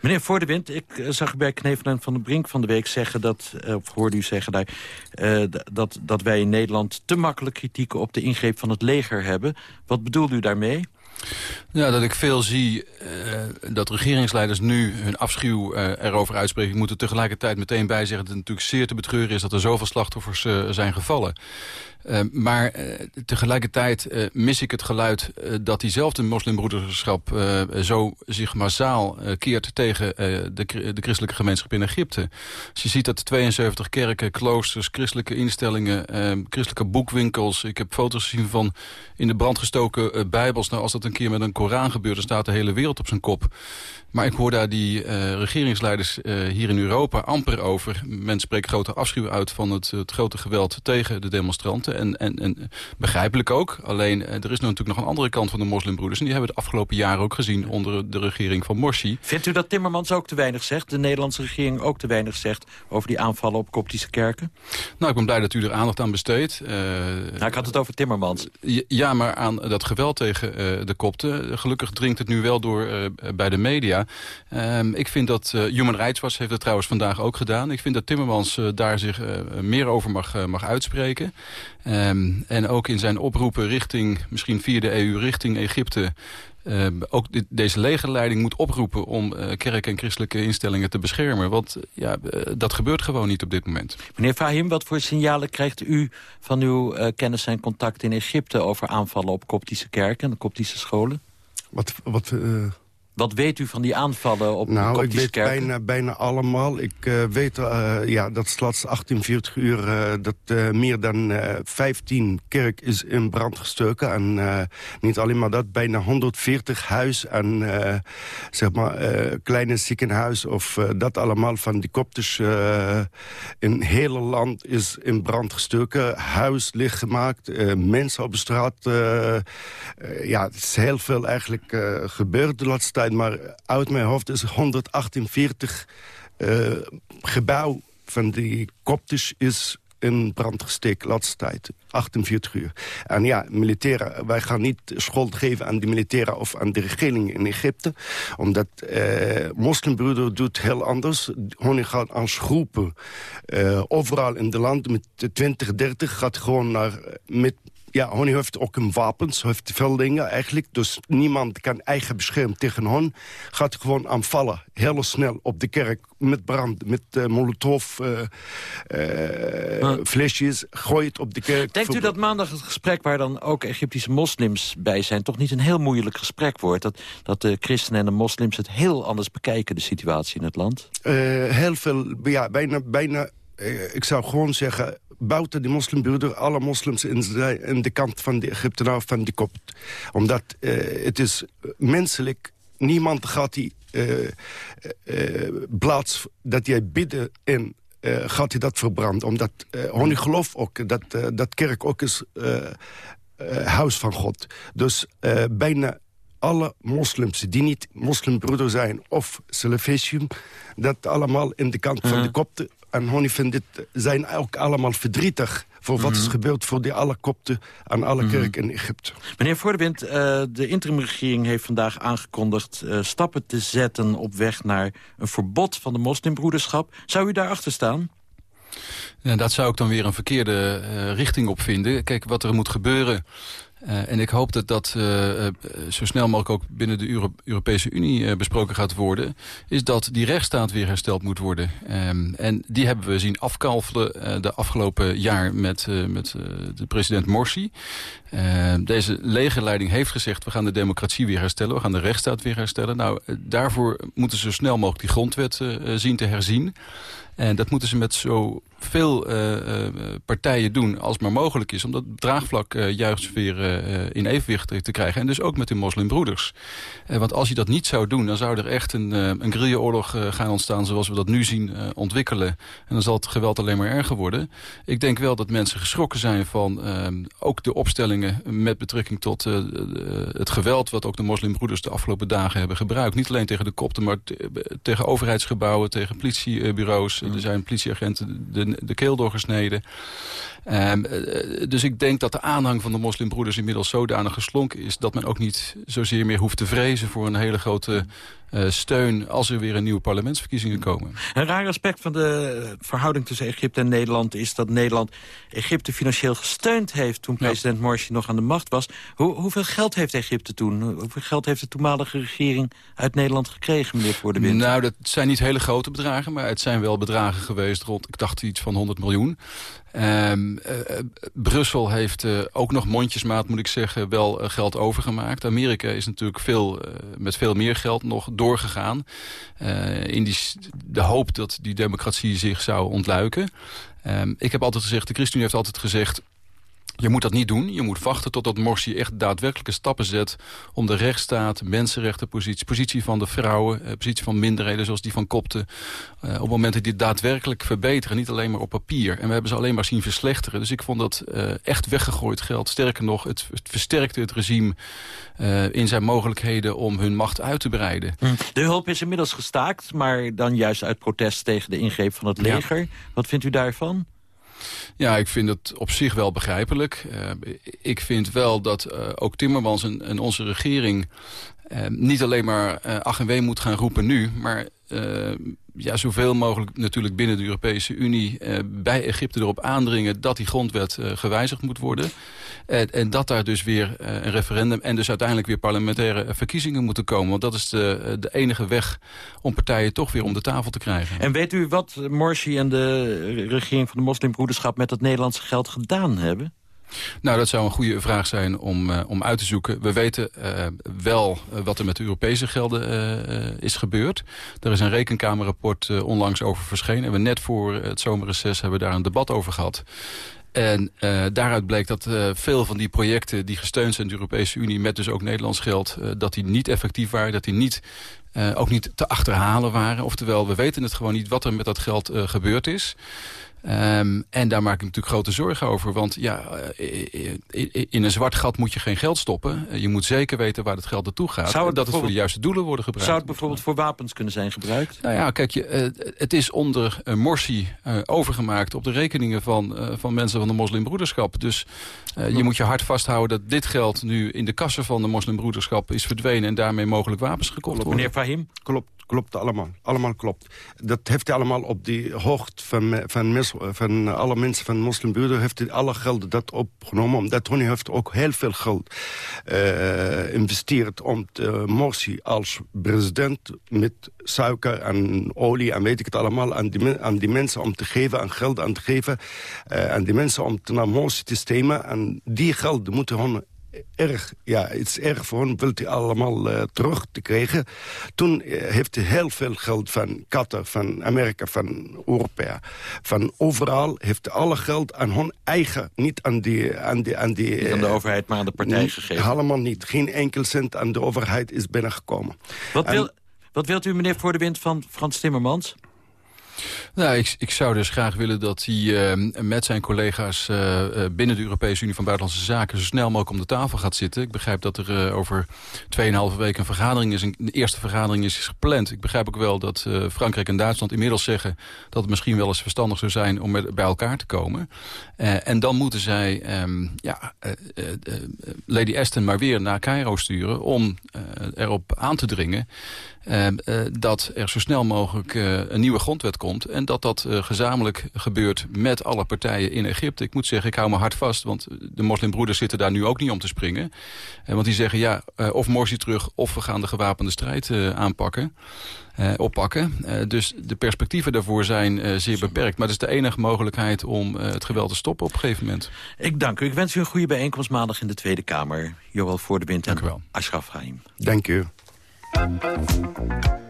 Meneer Voor de Wind, ik zag bij Knevelen van de Brink van de week zeggen... dat, of hoorde u zeggen daar, dat, dat wij in Nederland te makkelijk kritiek op de ingreep van het leger hebben. Wat bedoelt u daarmee? Ja, dat ik veel zie uh, dat regeringsleiders nu hun afschuw uh, erover uitspreken. Ik moet er tegelijkertijd meteen bij zeggen dat het natuurlijk zeer te betreuren is dat er zoveel slachtoffers uh, zijn gevallen. Uh, maar uh, tegelijkertijd uh, mis ik het geluid dat diezelfde moslimbroederschap zo zich massaal keert tegen de, de, christelijke gemeenschap in Egypte. Als je ziet dat 72 kerken, kloosters, christelijke instellingen, christelijke boekwinkels. Ik heb foto's gezien van in de brand gestoken bijbels. Nou, als dat een keer met een Koran gebeurt, dan staat de hele wereld op zijn kop. Maar ik hoor daar die regeringsleiders hier in Europa amper over. Men spreekt grote afschuw uit van het, het grote geweld tegen de demonstranten. En, en, en begrijpelijk ook. Alleen, uh, er is natuurlijk nog een andere kant van de moslimbroeders. En die hebben we de afgelopen jaren ook gezien onder de regering van Morsi. Vindt u dat Timmermans ook te weinig zegt? De Nederlandse regering ook te weinig zegt over die aanvallen op koptische kerken? Nou, ik ben blij dat u er aandacht aan besteedt. nou, ik had het over Timmermans. Ja, maar aan dat geweld tegen de kopten. Gelukkig dringt het nu wel door bij de media. Um, ik vind dat Human Rights Watch heeft dat trouwens vandaag ook gedaan. Ik vind dat Timmermans daar zich meer over mag, mag uitspreken. Um, en ook in zijn oproepen richting, misschien via de EU, richting Egypte... Uh, ook dit, deze legerleiding moet oproepen om uh, kerk- en christelijke instellingen te beschermen. Want ja, uh, dat gebeurt gewoon niet op dit moment. Meneer Fahim, wat voor signalen krijgt u van uw kennis en contact in Egypte... over aanvallen op koptische kerken en koptische scholen? Wat... wat Wat weet u van die aanvallen op nou, Koptische ik weet bijna, bijna allemaal. Ik uh, weet uh, ja, dat slechts 48 uur uh, dat meer dan 15 kerk is in brand gestoken. En niet alleen maar dat, bijna 140 huis en zeg maar kleine ziekenhuis of dat allemaal van die kopters in het hele land is in brand gestoken. Huis licht gemaakt, mensen op de straat. ja, het is heel veel eigenlijk gebeurd de laatste maar uit mijn hoofd is 148 uh, gebouw van die koptisch is in brand gesteken laatste tijd. 48 uur. En ja, militairen, wij gaan niet schuld geven aan de militairen of aan de regering in Egypte. Omdat uh, moslimbroeder doet heel anders. Hun gaat als groepen uh, overal in de land met 20, 30 gaat gewoon naar, met ja, Honey heeft ook een wapens, heeft veel dingen eigenlijk. Dus niemand kan eigen beschermen tegen hon. Gaat gewoon aanvallen, heel snel op de kerk met brand, met uh, molotov, uh, uh, flesjes, gooi het op de kerk. Denkt u dat maandag het gesprek waar dan ook Egyptische moslims bij zijn... toch niet een heel moeilijk gesprek wordt? Dat, dat de christenen en de moslims het heel anders bekijken, de situatie in het land? heel veel, ja, bijna, bijna ik zou gewoon zeggen buiten de moslimbroeder alle moslims in de, in de kant van de Egyptenaar van de kopt. Omdat uh, het is menselijk, niemand gaat die uh, uh, plaats dat jij bidden in gaat hij dat verbranden. Omdat uh, ik geloof ook dat, dat kerk ook is huis van God. Dus bijna alle moslims die niet moslimbroeder zijn of salafisme... dat allemaal in de kant van de kopten en Honey vindt dit, zijn ook allemaal verdrietig voor wat is gebeurd voor die alle kopten aan alle kerken in Egypte. Meneer Voordewind, uh, de interimregering heeft vandaag aangekondigd... Uh, stappen te zetten op weg naar een verbod van de moslimbroederschap. Zou u daarachter staan? Ja, dat zou ik dan weer een verkeerde uh, richting op vinden. Kijk, wat er moet gebeuren... Uh, en ik hoop dat dat uh, zo snel mogelijk ook binnen de Euro Europese Unie besproken gaat worden... is dat die rechtsstaat weer hersteld moet worden. Um, en die hebben we zien afkalvelen de afgelopen jaar met, met de president Morsi. Ehm, deze legerleiding heeft gezegd... we gaan de democratie weer herstellen, we gaan de rechtsstaat weer herstellen. Nou, daarvoor moeten ze zo snel mogelijk die grondwet zien te herzien... En dat moeten ze met zoveel uh, uh, partijen doen als maar mogelijk is... om dat draagvlak uh, juist weer in evenwicht te krijgen. En dus ook met de moslimbroeders. want als je dat niet zou doen, dan zou er echt een, een guerrilla-oorlog gaan ontstaan... zoals we dat nu zien ontwikkelen. En dan zal het geweld alleen maar erger worden. Ik denk wel dat mensen geschrokken zijn van ook de opstellingen... met betrekking tot het geweld wat ook de moslimbroeders de afgelopen dagen hebben gebruikt. Niet alleen tegen de kopten, maar tegen overheidsgebouwen, tegen politiebureaus er zijn politieagenten de, de keel doorgesneden. Um, dus ik denk dat de aanhang van de moslimbroeders inmiddels zodanig geslonken is... dat men ook niet zozeer meer hoeft te vrezen voor een hele grote steun... als er weer een nieuwe parlementsverkiezingen komen. Een raar aspect van de verhouding tussen Egypte en Nederland... is dat Nederland Egypte financieel gesteund heeft... toen president ja. Morsi nog aan de macht was. Hoe, hoeveel geld heeft Egypte toen? Hoeveel geld heeft de toenmalige regering uit Nederland gekregen, meneer Voor de Wind? Nou, dat zijn niet hele grote bedragen... maar het zijn wel bedragen geweest rond, ik dacht iets van 100 miljoen. Um, uh, Brussel heeft uh, ook nog mondjesmaat, moet ik zeggen, wel geld overgemaakt. Amerika is natuurlijk veel, met veel meer geld nog doorgegaan. in die, de hoop dat die democratie zich zou ontluiken. Um, ik heb altijd gezegd, de ChristenUnie heeft altijd gezegd... Je moet dat niet doen. Je moet wachten totdat Morsi echt daadwerkelijke stappen zet... om de rechtsstaat, mensenrechtenpositie, positie van de vrouwen... Eh, positie van minderheden zoals die van kopten... Uh, op momenten die daadwerkelijk verbeteren. Niet alleen maar op papier. En we hebben ze alleen maar zien verslechteren. Dus ik vond dat uh, echt weggegooid geld. Sterker nog, het, het versterkte het regime... Uh, in zijn mogelijkheden om hun macht uit te breiden. De hulp is inmiddels gestaakt, maar dan juist uit protest tegen de ingreep van het leger. Ja. Wat vindt u daarvan? Ja, ik vind het op zich wel begrijpelijk. Uh, ik vind wel dat uh, ook Timmermans en, en onze regering... Uh, niet alleen maar ach en wee moet gaan roepen nu... maar ja, zoveel mogelijk natuurlijk binnen de Europese Unie... bij Egypte erop aandringen dat die grondwet gewijzigd moet worden. En, en, dat daar dus weer een referendum... en dus uiteindelijk weer parlementaire verkiezingen moeten komen. Want dat is de, de enige weg om partijen toch weer om de tafel te krijgen. En weet u wat Morsi en de regering van de moslimbroederschap... met dat Nederlandse geld gedaan hebben? Nou, dat zou een goede vraag zijn om, uh, om uit te zoeken. We weten uh, wel uh, wat er met de Europese gelden is gebeurd. Er is een rekenkamerrapport onlangs over verschenen. En we net voor het zomerreces hebben daar een debat over gehad. En daaruit bleek dat veel van die projecten die gesteund zijn door de Europese Unie... met dus ook Nederlands geld, dat die niet effectief waren. Dat die niet, ook niet te achterhalen waren. Oftewel, we weten het gewoon niet wat er met dat geld gebeurd is. Um, en daar maak ik natuurlijk grote zorgen over. Want ja, in een zwart gat moet je geen geld stoppen. Je moet zeker weten waar het geld naartoe gaat. Zou het dat het voor de juiste doelen worden gebruikt. Zou het bijvoorbeeld voor wapens kunnen zijn gebruikt? Nou ja, kijk, je, uh, het is onder uh, Morsi uh, overgemaakt op de rekeningen van, van mensen van de moslimbroederschap. Dus je moet je hard vasthouden dat dit geld nu in de kassen van de moslimbroederschap is verdwenen. En daarmee mogelijk wapens gekocht worden. Meneer Fahim? Klopt klopt allemaal. Allemaal klopt. Dat heeft hij allemaal op die hoogte van, van, van alle mensen van moslimbroeder... heeft hij alle geld dat opgenomen. Omdat Tony heeft ook heel veel geld uh, investeerd... om uh, Morsi als president met suiker en olie en weet ik het allemaal... aan die, aan die mensen om te geven, aan geld aan te geven... Uh, aan die mensen om te naar Morsi te stemmen. En die geld moeten erg, ja, het is erg voor hem, wil hij allemaal uh, terug te krijgen. Toen uh, heeft hij heel veel geld van Qatar, van Amerika, van Europa. Van overal heeft hij alle geld aan hun eigen, niet aan die... Aan, die, aan, die, niet aan de overheid, maar aan de partij gegeven. Helemaal niet. Geen enkel cent aan de overheid is binnengekomen. Wat, en, wil, wat wilt u, meneer Voor de Wind, van Frans Timmermans? Nou, ik, ik zou dus graag willen dat hij uh, met zijn collega's uh, binnen de Europese Unie van Buitenlandse Zaken zo snel mogelijk om de tafel gaat zitten. Ik begrijp dat er uh, over 2,5 weken een vergadering is. Een, eerste vergadering is, is gepland. Ik begrijp ook wel dat Frankrijk en Duitsland inmiddels zeggen dat het misschien wel eens verstandig zou zijn om met, bij elkaar te komen. en dan moeten zij um, ja, Lady Ashton maar weer naar Cairo sturen om erop aan te dringen uh, uh, dat er zo snel mogelijk uh, een nieuwe grondwet komt... en dat dat gezamenlijk gebeurt met alle partijen in Egypte. Ik moet zeggen, ik hou me hard vast, want de moslimbroeders zitten daar nu ook niet om te springen. want die zeggen, ja, of Morsi terug of we gaan de gewapende strijd aanpakken. oppakken. dus de perspectieven daarvoor zijn zeer beperkt. Maar het is de enige mogelijkheid om het geweld te stoppen op een gegeven moment. Ik dank u. Ik wens u een goede bijeenkomst maandag in de Tweede Kamer. Joël Voor de Wind en Ashraf Haim. Dank u. Thank you.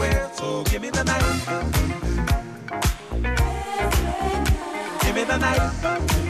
So give me the night. Give me the night.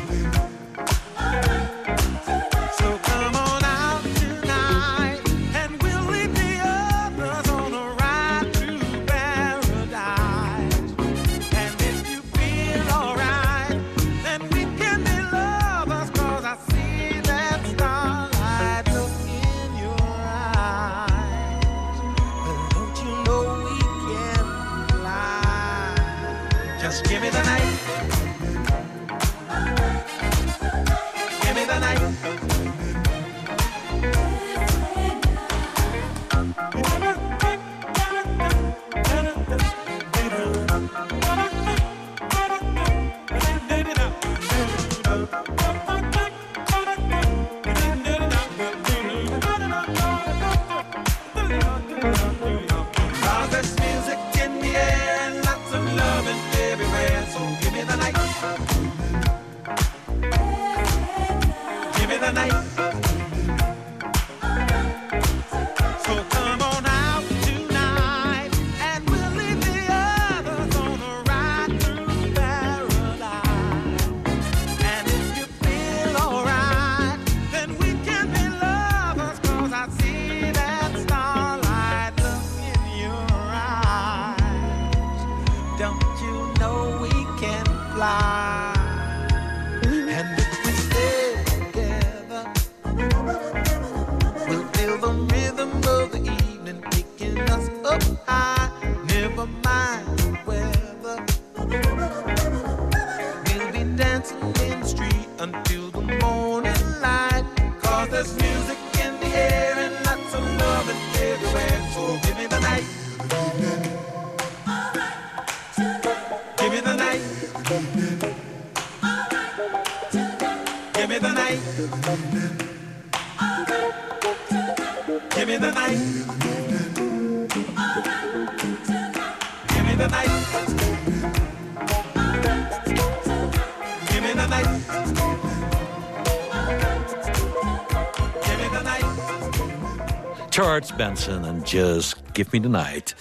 Benson en Just Give Me The Night.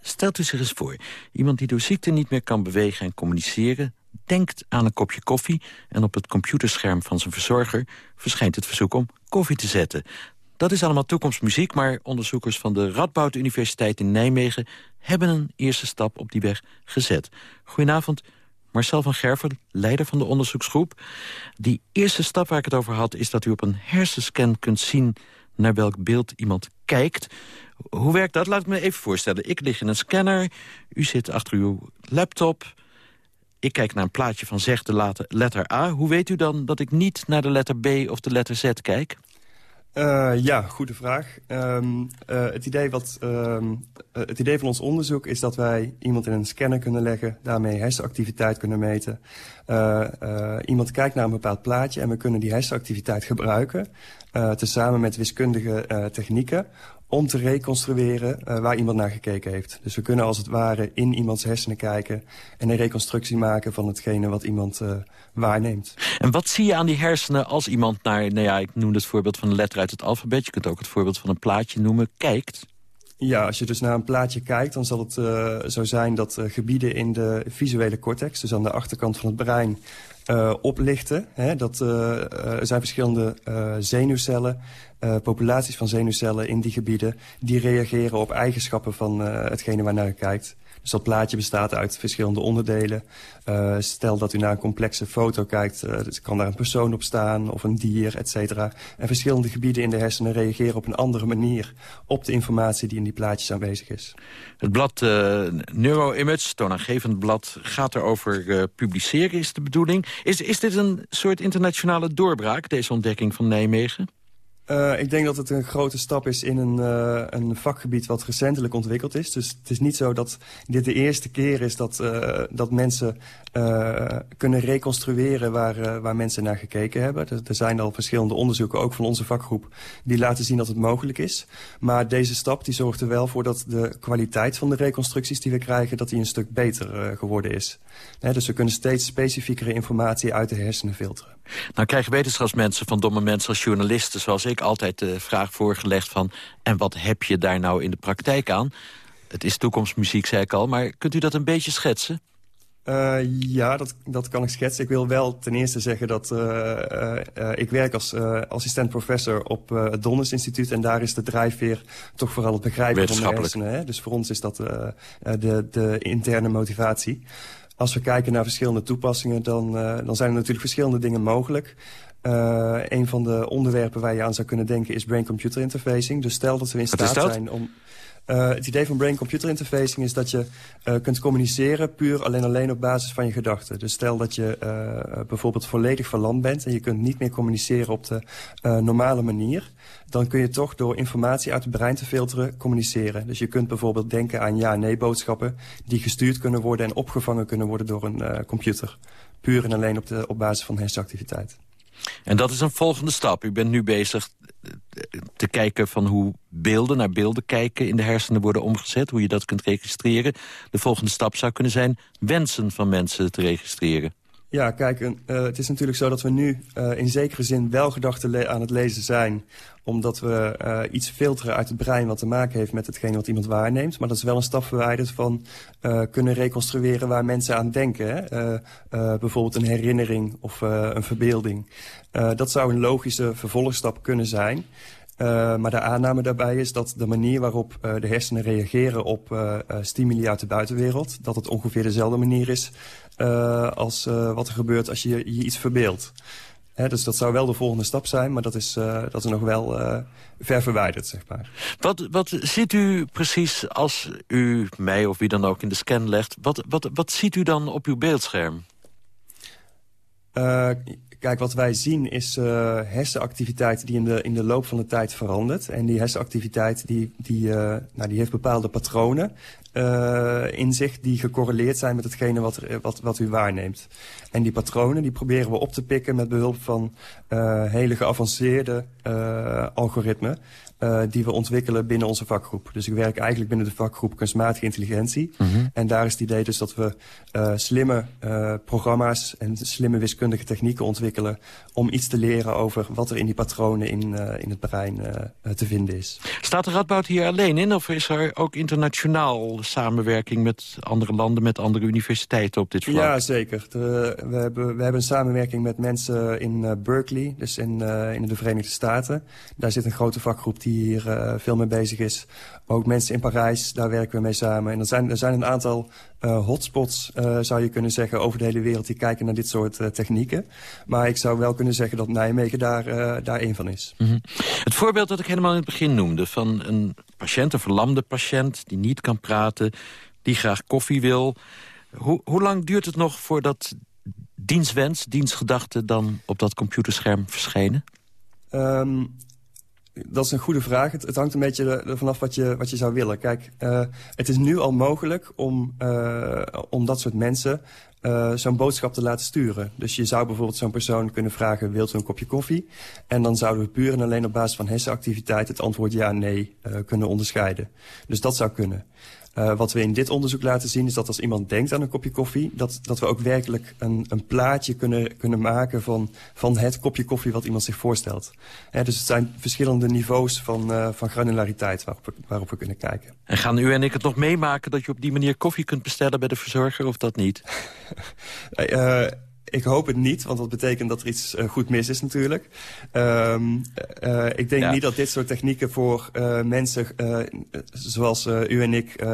Stelt u zich eens voor, iemand die door ziekte niet meer kan bewegen en communiceren... denkt aan een kopje koffie en op het computerscherm van zijn verzorger... verschijnt het verzoek om koffie te zetten. Dat is allemaal toekomstmuziek, maar onderzoekers van de Radboud Universiteit in Nijmegen... hebben een eerste stap op die weg gezet. Goedenavond, Marcel van Gerven, leider van de onderzoeksgroep. Die eerste stap waar ik het over had... is dat u op een hersenscan kunt zien naar welk beeld iemand kijkt. Hoe werkt dat? Laat ik me even voorstellen. Ik lig in een scanner, u zit achter uw laptop... Ik kijk naar een plaatje van zeg de letter A. Hoe weet u dan dat ik niet naar de letter B of de letter Z kijk? Eh, ja, goede vraag. Ehm, eh, het, idee wat, ehm, eh, het idee van ons onderzoek is dat wij iemand in een scanner kunnen leggen... daarmee hersenactiviteit kunnen meten. Iemand kijkt naar een bepaald plaatje en we kunnen die hersenactiviteit gebruiken... tezamen met wiskundige technieken om te reconstrueren eh, waar iemand naar gekeken heeft. Dus we kunnen als het ware in iemands hersenen kijken... en een reconstructie maken van hetgene wat iemand eh, waarneemt. En wat zie je aan die hersenen als iemand naar... nou ja, ik noem het voorbeeld van een letter uit het alfabet... je kunt ook het voorbeeld van een plaatje noemen, kijkt... Ja, als je dus naar een plaatje kijkt, dan zal het uh, zo zijn dat uh, gebieden in de visuele cortex, dus aan de achterkant van het brein, uh, oplichten. Hè? Dat, er zijn verschillende zenuwcellen, populaties van zenuwcellen in die gebieden, die reageren op eigenschappen van hetgene waar naar kijkt. Dus dat plaatje bestaat uit verschillende onderdelen. Uh, stel dat u naar een complexe foto kijkt, uh, kan daar een persoon op staan of een dier, et cetera. En verschillende gebieden in de hersenen reageren op een andere manier op de informatie die in die plaatjes aanwezig is. Het blad uh, Neuroimage, toonaangevend blad, gaat erover publiceren, is de bedoeling. Is, is dit een soort internationale doorbraak, deze ontdekking van Nijmegen? Uh, ik denk dat het een grote stap is in een, uh, een vakgebied wat recentelijk ontwikkeld is. Dus het is niet zo dat dit de eerste keer is dat, uh, dat mensen kunnen reconstrueren waar, waar mensen naar gekeken hebben. Er, zijn al verschillende onderzoeken, ook van onze vakgroep, die laten zien dat het mogelijk is. Maar deze stap die zorgt er wel voor dat de kwaliteit van de reconstructies die we krijgen, dat die een stuk beter geworden is. Dus we kunnen steeds specifiekere informatie uit de hersenen filteren. Nou krijgen wetenschapsmensen van domme mensen als journalisten... zoals ik altijd de vraag voorgelegd van... en wat heb je daar nou in de praktijk aan? Het is toekomstmuziek, zei ik al, maar kunt u dat een beetje schetsen? Uh, ja, dat, dat kan ik schetsen. Ik wil wel ten eerste zeggen dat uh, uh, ik werk als assistent professor op het Donners Instituut. En daar is de drijfveer toch vooral het begrijpen van de hersenen. Hè? Dus voor ons is dat de, de interne motivatie. Als we kijken naar verschillende toepassingen, dan, dan zijn er natuurlijk verschillende dingen mogelijk. Uh, een van de onderwerpen waar je aan zou kunnen denken is brain-computer interfacing. Dus stel dat we in staat zijn om... Uh, het idee van brain-computer interfacing is dat je uh, kunt communiceren puur alleen alleen op basis van je gedachten. Dus stel dat je bijvoorbeeld volledig verlamd bent en je kunt niet meer communiceren op de normale manier. Dan kun je toch door informatie uit het brein te filteren communiceren. Dus je kunt bijvoorbeeld denken aan ja-nee boodschappen die gestuurd kunnen worden en opgevangen kunnen worden door een computer. Puur en alleen op, de, op basis van hersenactiviteit. En dat is een volgende stap. U bent nu bezig te kijken van hoe beelden naar beelden kijken... in de hersenen worden omgezet, hoe je dat kunt registreren. De volgende stap zou kunnen zijn wensen van mensen te registreren. Ja, kijk, uh, het is natuurlijk zo dat we nu uh, in zekere zin wel gedachten aan het lezen zijn. Omdat we uh, iets filteren uit het brein wat te maken heeft met hetgene wat iemand waarneemt. Maar dat is wel een stap verwijderd van kunnen reconstrueren waar mensen aan denken. Bijvoorbeeld een herinnering of een verbeelding. dat zou een logische vervolgstap kunnen zijn. Maar de aanname daarbij is dat de manier waarop de hersenen reageren op stimuli uit de buitenwereld... dat het ongeveer dezelfde manier is als wat er gebeurt als je je iets verbeeldt. Dus dat zou wel de volgende stap zijn, maar dat is, dat is nog wel ver verwijderd, zeg maar. Wat, wat ziet u precies als u mij of wie dan ook in de scan legt? Wat, wat, wat ziet u dan op uw beeldscherm? Uh, kijk, wat wij zien is hersenactiviteit die in de, in de loop van de tijd verandert. En die hersenactiviteit die, die, nou, die heeft bepaalde patronen in zich... die gecorreleerd zijn met hetgene wat, wat, wat u waarneemt. En die patronen die proberen we op te pikken met behulp van hele geavanceerde algoritmen... Uh, die we ontwikkelen binnen onze vakgroep. Dus ik werk eigenlijk binnen de vakgroep kunstmatige intelligentie. Mm -hmm. En daar is het idee dus dat we uh, slimme uh, programma's en slimme wiskundige technieken ontwikkelen... om iets te leren over wat er in die patronen in, in het brein te vinden is. Staat de Radboud hier alleen in of is er ook internationaal samenwerking met andere landen... met andere universiteiten op dit vlak? Ja, zeker. De, we, hebben, we hebben een samenwerking met mensen in Berkeley, dus in, in de Verenigde Staten. Daar zit een grote vakgroep die hier uh, veel mee bezig is. Ook mensen in Parijs, daar werken we mee samen. En er zijn, er zijn een aantal uh, hotspots, uh, zou je kunnen zeggen, over de hele wereld... die kijken naar dit soort technieken. Maar ik zou wel kunnen zeggen dat Nijmegen daar, daar één van is. Mm -hmm. Het voorbeeld dat ik helemaal in het begin noemde... van een patiënt, een verlamde patiënt, die niet kan praten... die graag koffie wil. Hoe, hoe lang duurt het nog voordat dienstwens, dienstgedachten... dan op dat computerscherm verschijnen? Um, dat is een goede vraag. Het, hangt een beetje ervan af wat je, wat je zou willen. Kijk, uh, het is nu al mogelijk om, uh, om dat soort mensen uh, zo'n boodschap te laten sturen. Dus je zou bijvoorbeeld zo'n persoon kunnen vragen... wilt u een kopje koffie? En dan zouden we puur en alleen op basis van hersenactiviteit... het antwoord ja, nee kunnen onderscheiden. Dus dat zou kunnen. Uh, wat we in dit onderzoek laten zien is dat als iemand denkt aan een kopje koffie... dat, dat we ook werkelijk een, een plaatje kunnen, kunnen maken van, van het kopje koffie wat iemand zich voorstelt. He, dus het zijn verschillende niveaus van, uh, van granulariteit waarop we, waarop we kunnen kijken. En gaan u en ik het nog meemaken dat je op die manier koffie kunt bestellen bij de verzorger of dat niet? uh, ik hoop het niet, want dat betekent dat er iets uh, goed mis is natuurlijk. Um, uh, ik denk ja. niet dat dit soort technieken voor uh, mensen zoals u en ik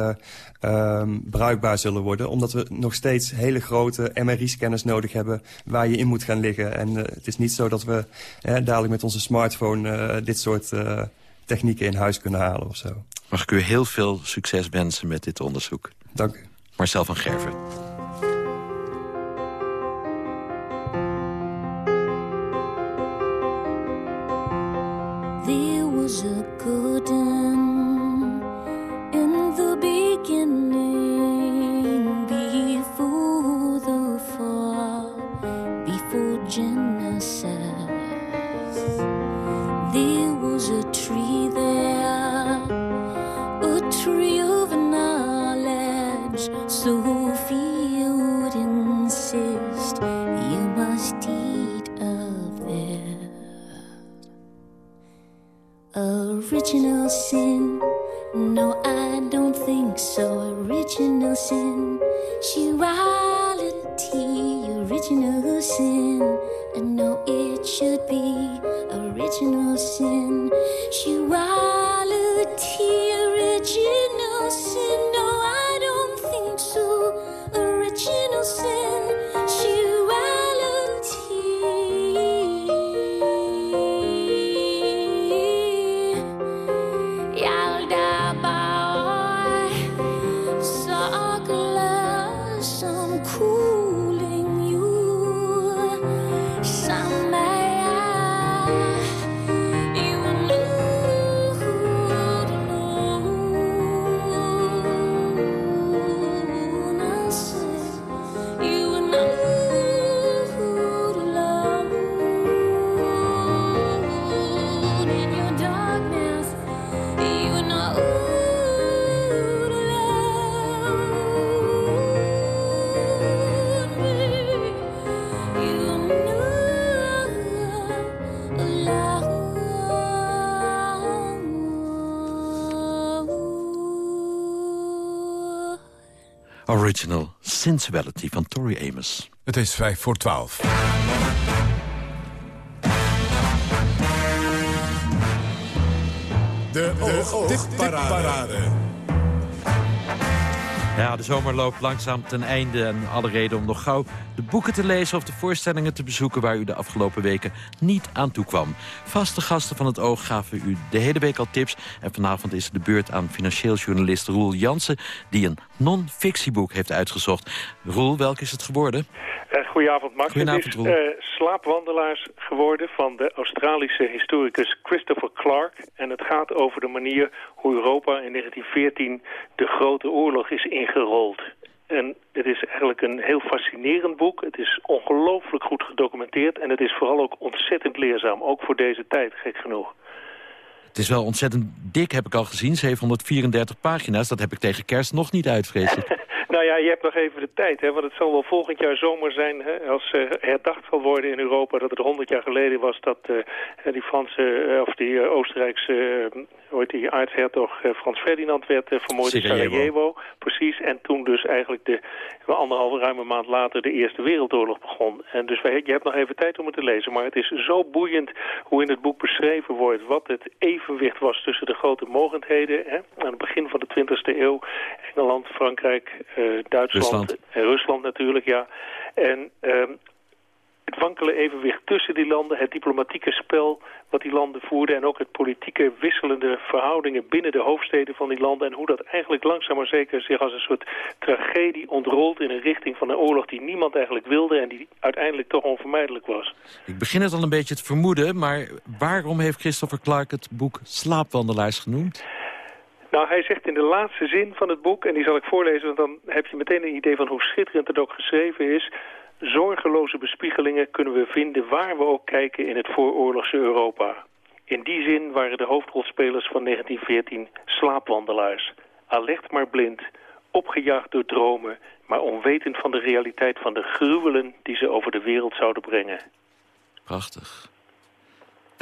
um, bruikbaar zullen worden. Omdat we nog steeds hele grote MRI-scanners nodig hebben waar je in moet gaan liggen. En het is niet zo dat we dadelijk met onze smartphone dit soort technieken in huis kunnen halen of zo. Mag ik u heel veel succes wensen met dit onderzoek. Dank u. Marcel van Gerven. Original Sensuality van Tori Amos. Het is vijf voor twaalf. De oogtipparade. Ja, Ja, de zomer loopt langzaam ten einde en alle reden om nog gauw de boeken te lezen of de voorstellingen te bezoeken waar u de afgelopen weken niet aan toe kwam. Vaste gasten van het Oog gaven u de hele week al tips en vanavond is de beurt aan financieel journalist Roel Jansen die een non-fictieboek heeft uitgezocht. Roel, welk is het geworden? Uh, goedenavond, Max. Goedenavond, het is uh, Slaapwandelaars geworden van de Australische historicus Christopher Clark. En het gaat over de manier hoe Europa in 1914 de Grote Oorlog is ingerold. En het is eigenlijk een heel fascinerend boek. Het is ongelooflijk goed gedocumenteerd. En het is vooral ook ontzettend leerzaam. Ook voor deze tijd, gek genoeg. Het is wel ontzettend dik, heb ik al gezien. 734 pagina's. Dat heb ik tegen kerst nog niet uit. Nou ja, je hebt nog even de tijd, hè, want het zal wel volgend jaar zomer zijn... Hè, als uh, herdacht zal worden in Europa dat het 100 jaar geleden was... dat uh, die Franse, uh, of die Oostenrijkse, hoe die aartshertog Frans Ferdinand werd vermoord in Sarajevo. Precies, en toen dus eigenlijk de anderhalve ruime maand later de Eerste Wereldoorlog begon. En dus wij, je hebt nog even tijd om het te lezen, maar het is zo boeiend hoe in het boek beschreven wordt... wat het evenwicht was tussen de grote mogendheden hè, aan het begin van de 20e eeuw... Engeland, Frankrijk... Duitsland Rusland. en Rusland natuurlijk, ja. En uh, het wankele evenwicht tussen die landen, het diplomatieke spel wat die landen voerden... en ook het politieke wisselende verhoudingen binnen de hoofdsteden van die landen... en hoe dat eigenlijk langzaam maar zeker zich als een soort tragedie ontrolt... in een richting van een oorlog die niemand eigenlijk wilde... en die uiteindelijk toch onvermijdelijk was. Ik begin het al een beetje te vermoeden, maar waarom heeft Christopher Clark het boek Slaapwandelaars genoemd? Nou, hij zegt in de laatste zin van het boek, en die zal ik voorlezen... want dan heb je meteen een idee van hoe schitterend het ook geschreven is... zorgeloze bespiegelingen kunnen we vinden waar we ook kijken in het vooroorlogse Europa. In die zin waren de hoofdrolspelers van 1914 slaapwandelaars. Alert maar blind, opgejaagd door dromen... maar onwetend van de realiteit van de gruwelen die ze over de wereld zouden brengen. Prachtig.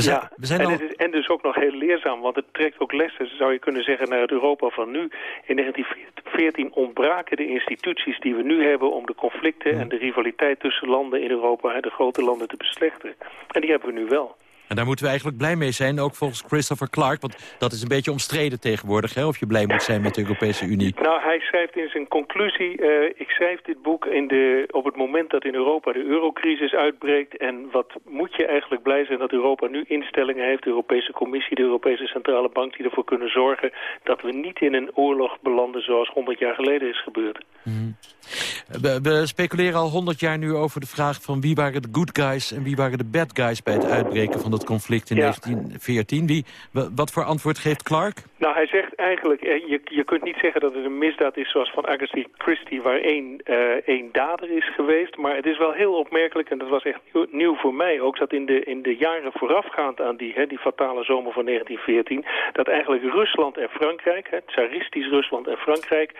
Zijn, ja, we zijn en, al... is, en, dus ook nog heel leerzaam, want het trekt ook lessen, zou je kunnen zeggen, naar het Europa van nu. In 1914 ontbraken de instituties die we nu hebben om de conflicten en de rivaliteit tussen landen in Europa, de grote landen, te beslechten. En die hebben we nu wel. En daar moeten we eigenlijk blij mee zijn, ook volgens Christopher Clark. Want dat is een beetje omstreden tegenwoordig, hè, of je blij moet zijn met de Europese Unie. Nou, hij schrijft in zijn conclusie... Uh, ik schrijf dit boek in de, op het moment dat in Europa de eurocrisis uitbreekt. En wat moet je eigenlijk blij zijn dat Europa nu instellingen heeft... de Europese Commissie, de Europese Centrale Bank... die ervoor kunnen zorgen dat we niet in een oorlog belanden... zoals 100 jaar geleden is gebeurd. Mm. We, we, speculeren al 100 jaar nu over de vraag van wie waren de good guys... en wie waren de bad guys bij het uitbreken van conflict in ja. 1914. Wie, wat voor antwoord geeft Clark? Nou, hij zegt eigenlijk, je, je kunt niet zeggen dat het een misdaad is zoals van Agatha Christie... waar één, uh, één dader is geweest. Maar het is wel heel opmerkelijk, en dat was echt nieuw, nieuw voor mij ook... dat in de, in de jaren voorafgaand aan die, hè, die fatale zomer van 1914... dat eigenlijk Rusland en Frankrijk, hè, tsaristisch Rusland en Frankrijk...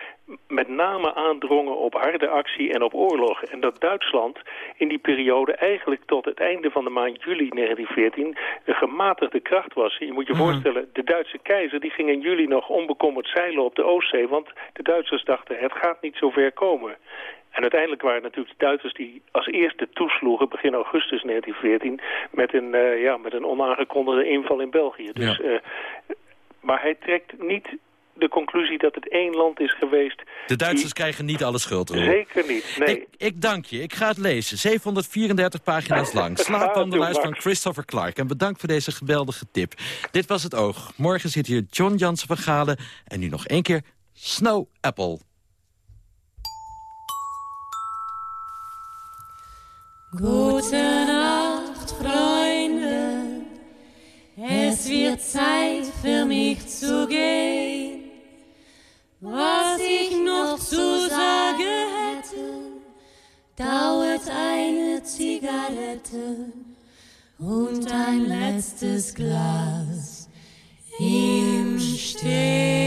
met name aandrongen op harde actie en op oorlog. En dat Duitsland in die periode eigenlijk tot het einde van de maand juli 1914 een gematigde kracht was. Je moet je Mhm. voorstellen, de Duitse keizer die ging in juli nog onbekommerd zeilen op de Oostzee, want de Duitsers dachten het gaat niet zo ver komen. En uiteindelijk waren het natuurlijk de Duitsers die als eerste toesloegen begin augustus 1914 met een, uh, ja, met een onaangekondigde inval in België. Dus, Ja. uh, maar hij trekt niet de conclusie dat het één land is geweest... De Duitsers krijgen niet alle schuld, Roel. Zeker niet, nee. Ik, ik dank je. Ik ga het lezen. 734 pagina's lang. Slaapwandelaars van Christopher Clark. En bedankt voor deze geweldige tip. Dit was Het Oog. Morgen zit hier John Jansen van Galen. En nu nog één keer Snow Apple. Gute Nacht, Freunde. Es wird Zeit für mich zu gehen. Was ich noch zu sagen hätte, dauert eine Zigarette und ein letztes Glas im Stehen.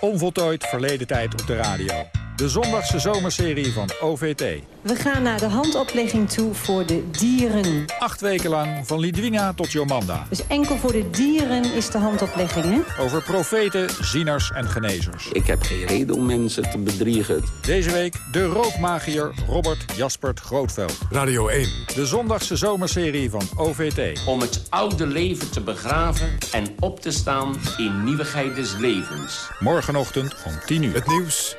Onvoltooid verleden tijd op de radio. De zondagse zomerserie van OVT. We gaan naar de handoplegging toe voor de dieren. Acht weken lang, van Lidwina tot Jomanda. Dus enkel voor de dieren is de handoplegging, hè? Over profeten, zieners en genezers. Ik heb geen reden om mensen te bedriegen. Deze week de rookmagier Robert Jaspert Grootveld. Radio 1. De zondagse zomerserie van OVT. Om het oude leven te begraven en op te staan in nieuwigheid des levens. Morgenochtend om 10 uur. Het nieuws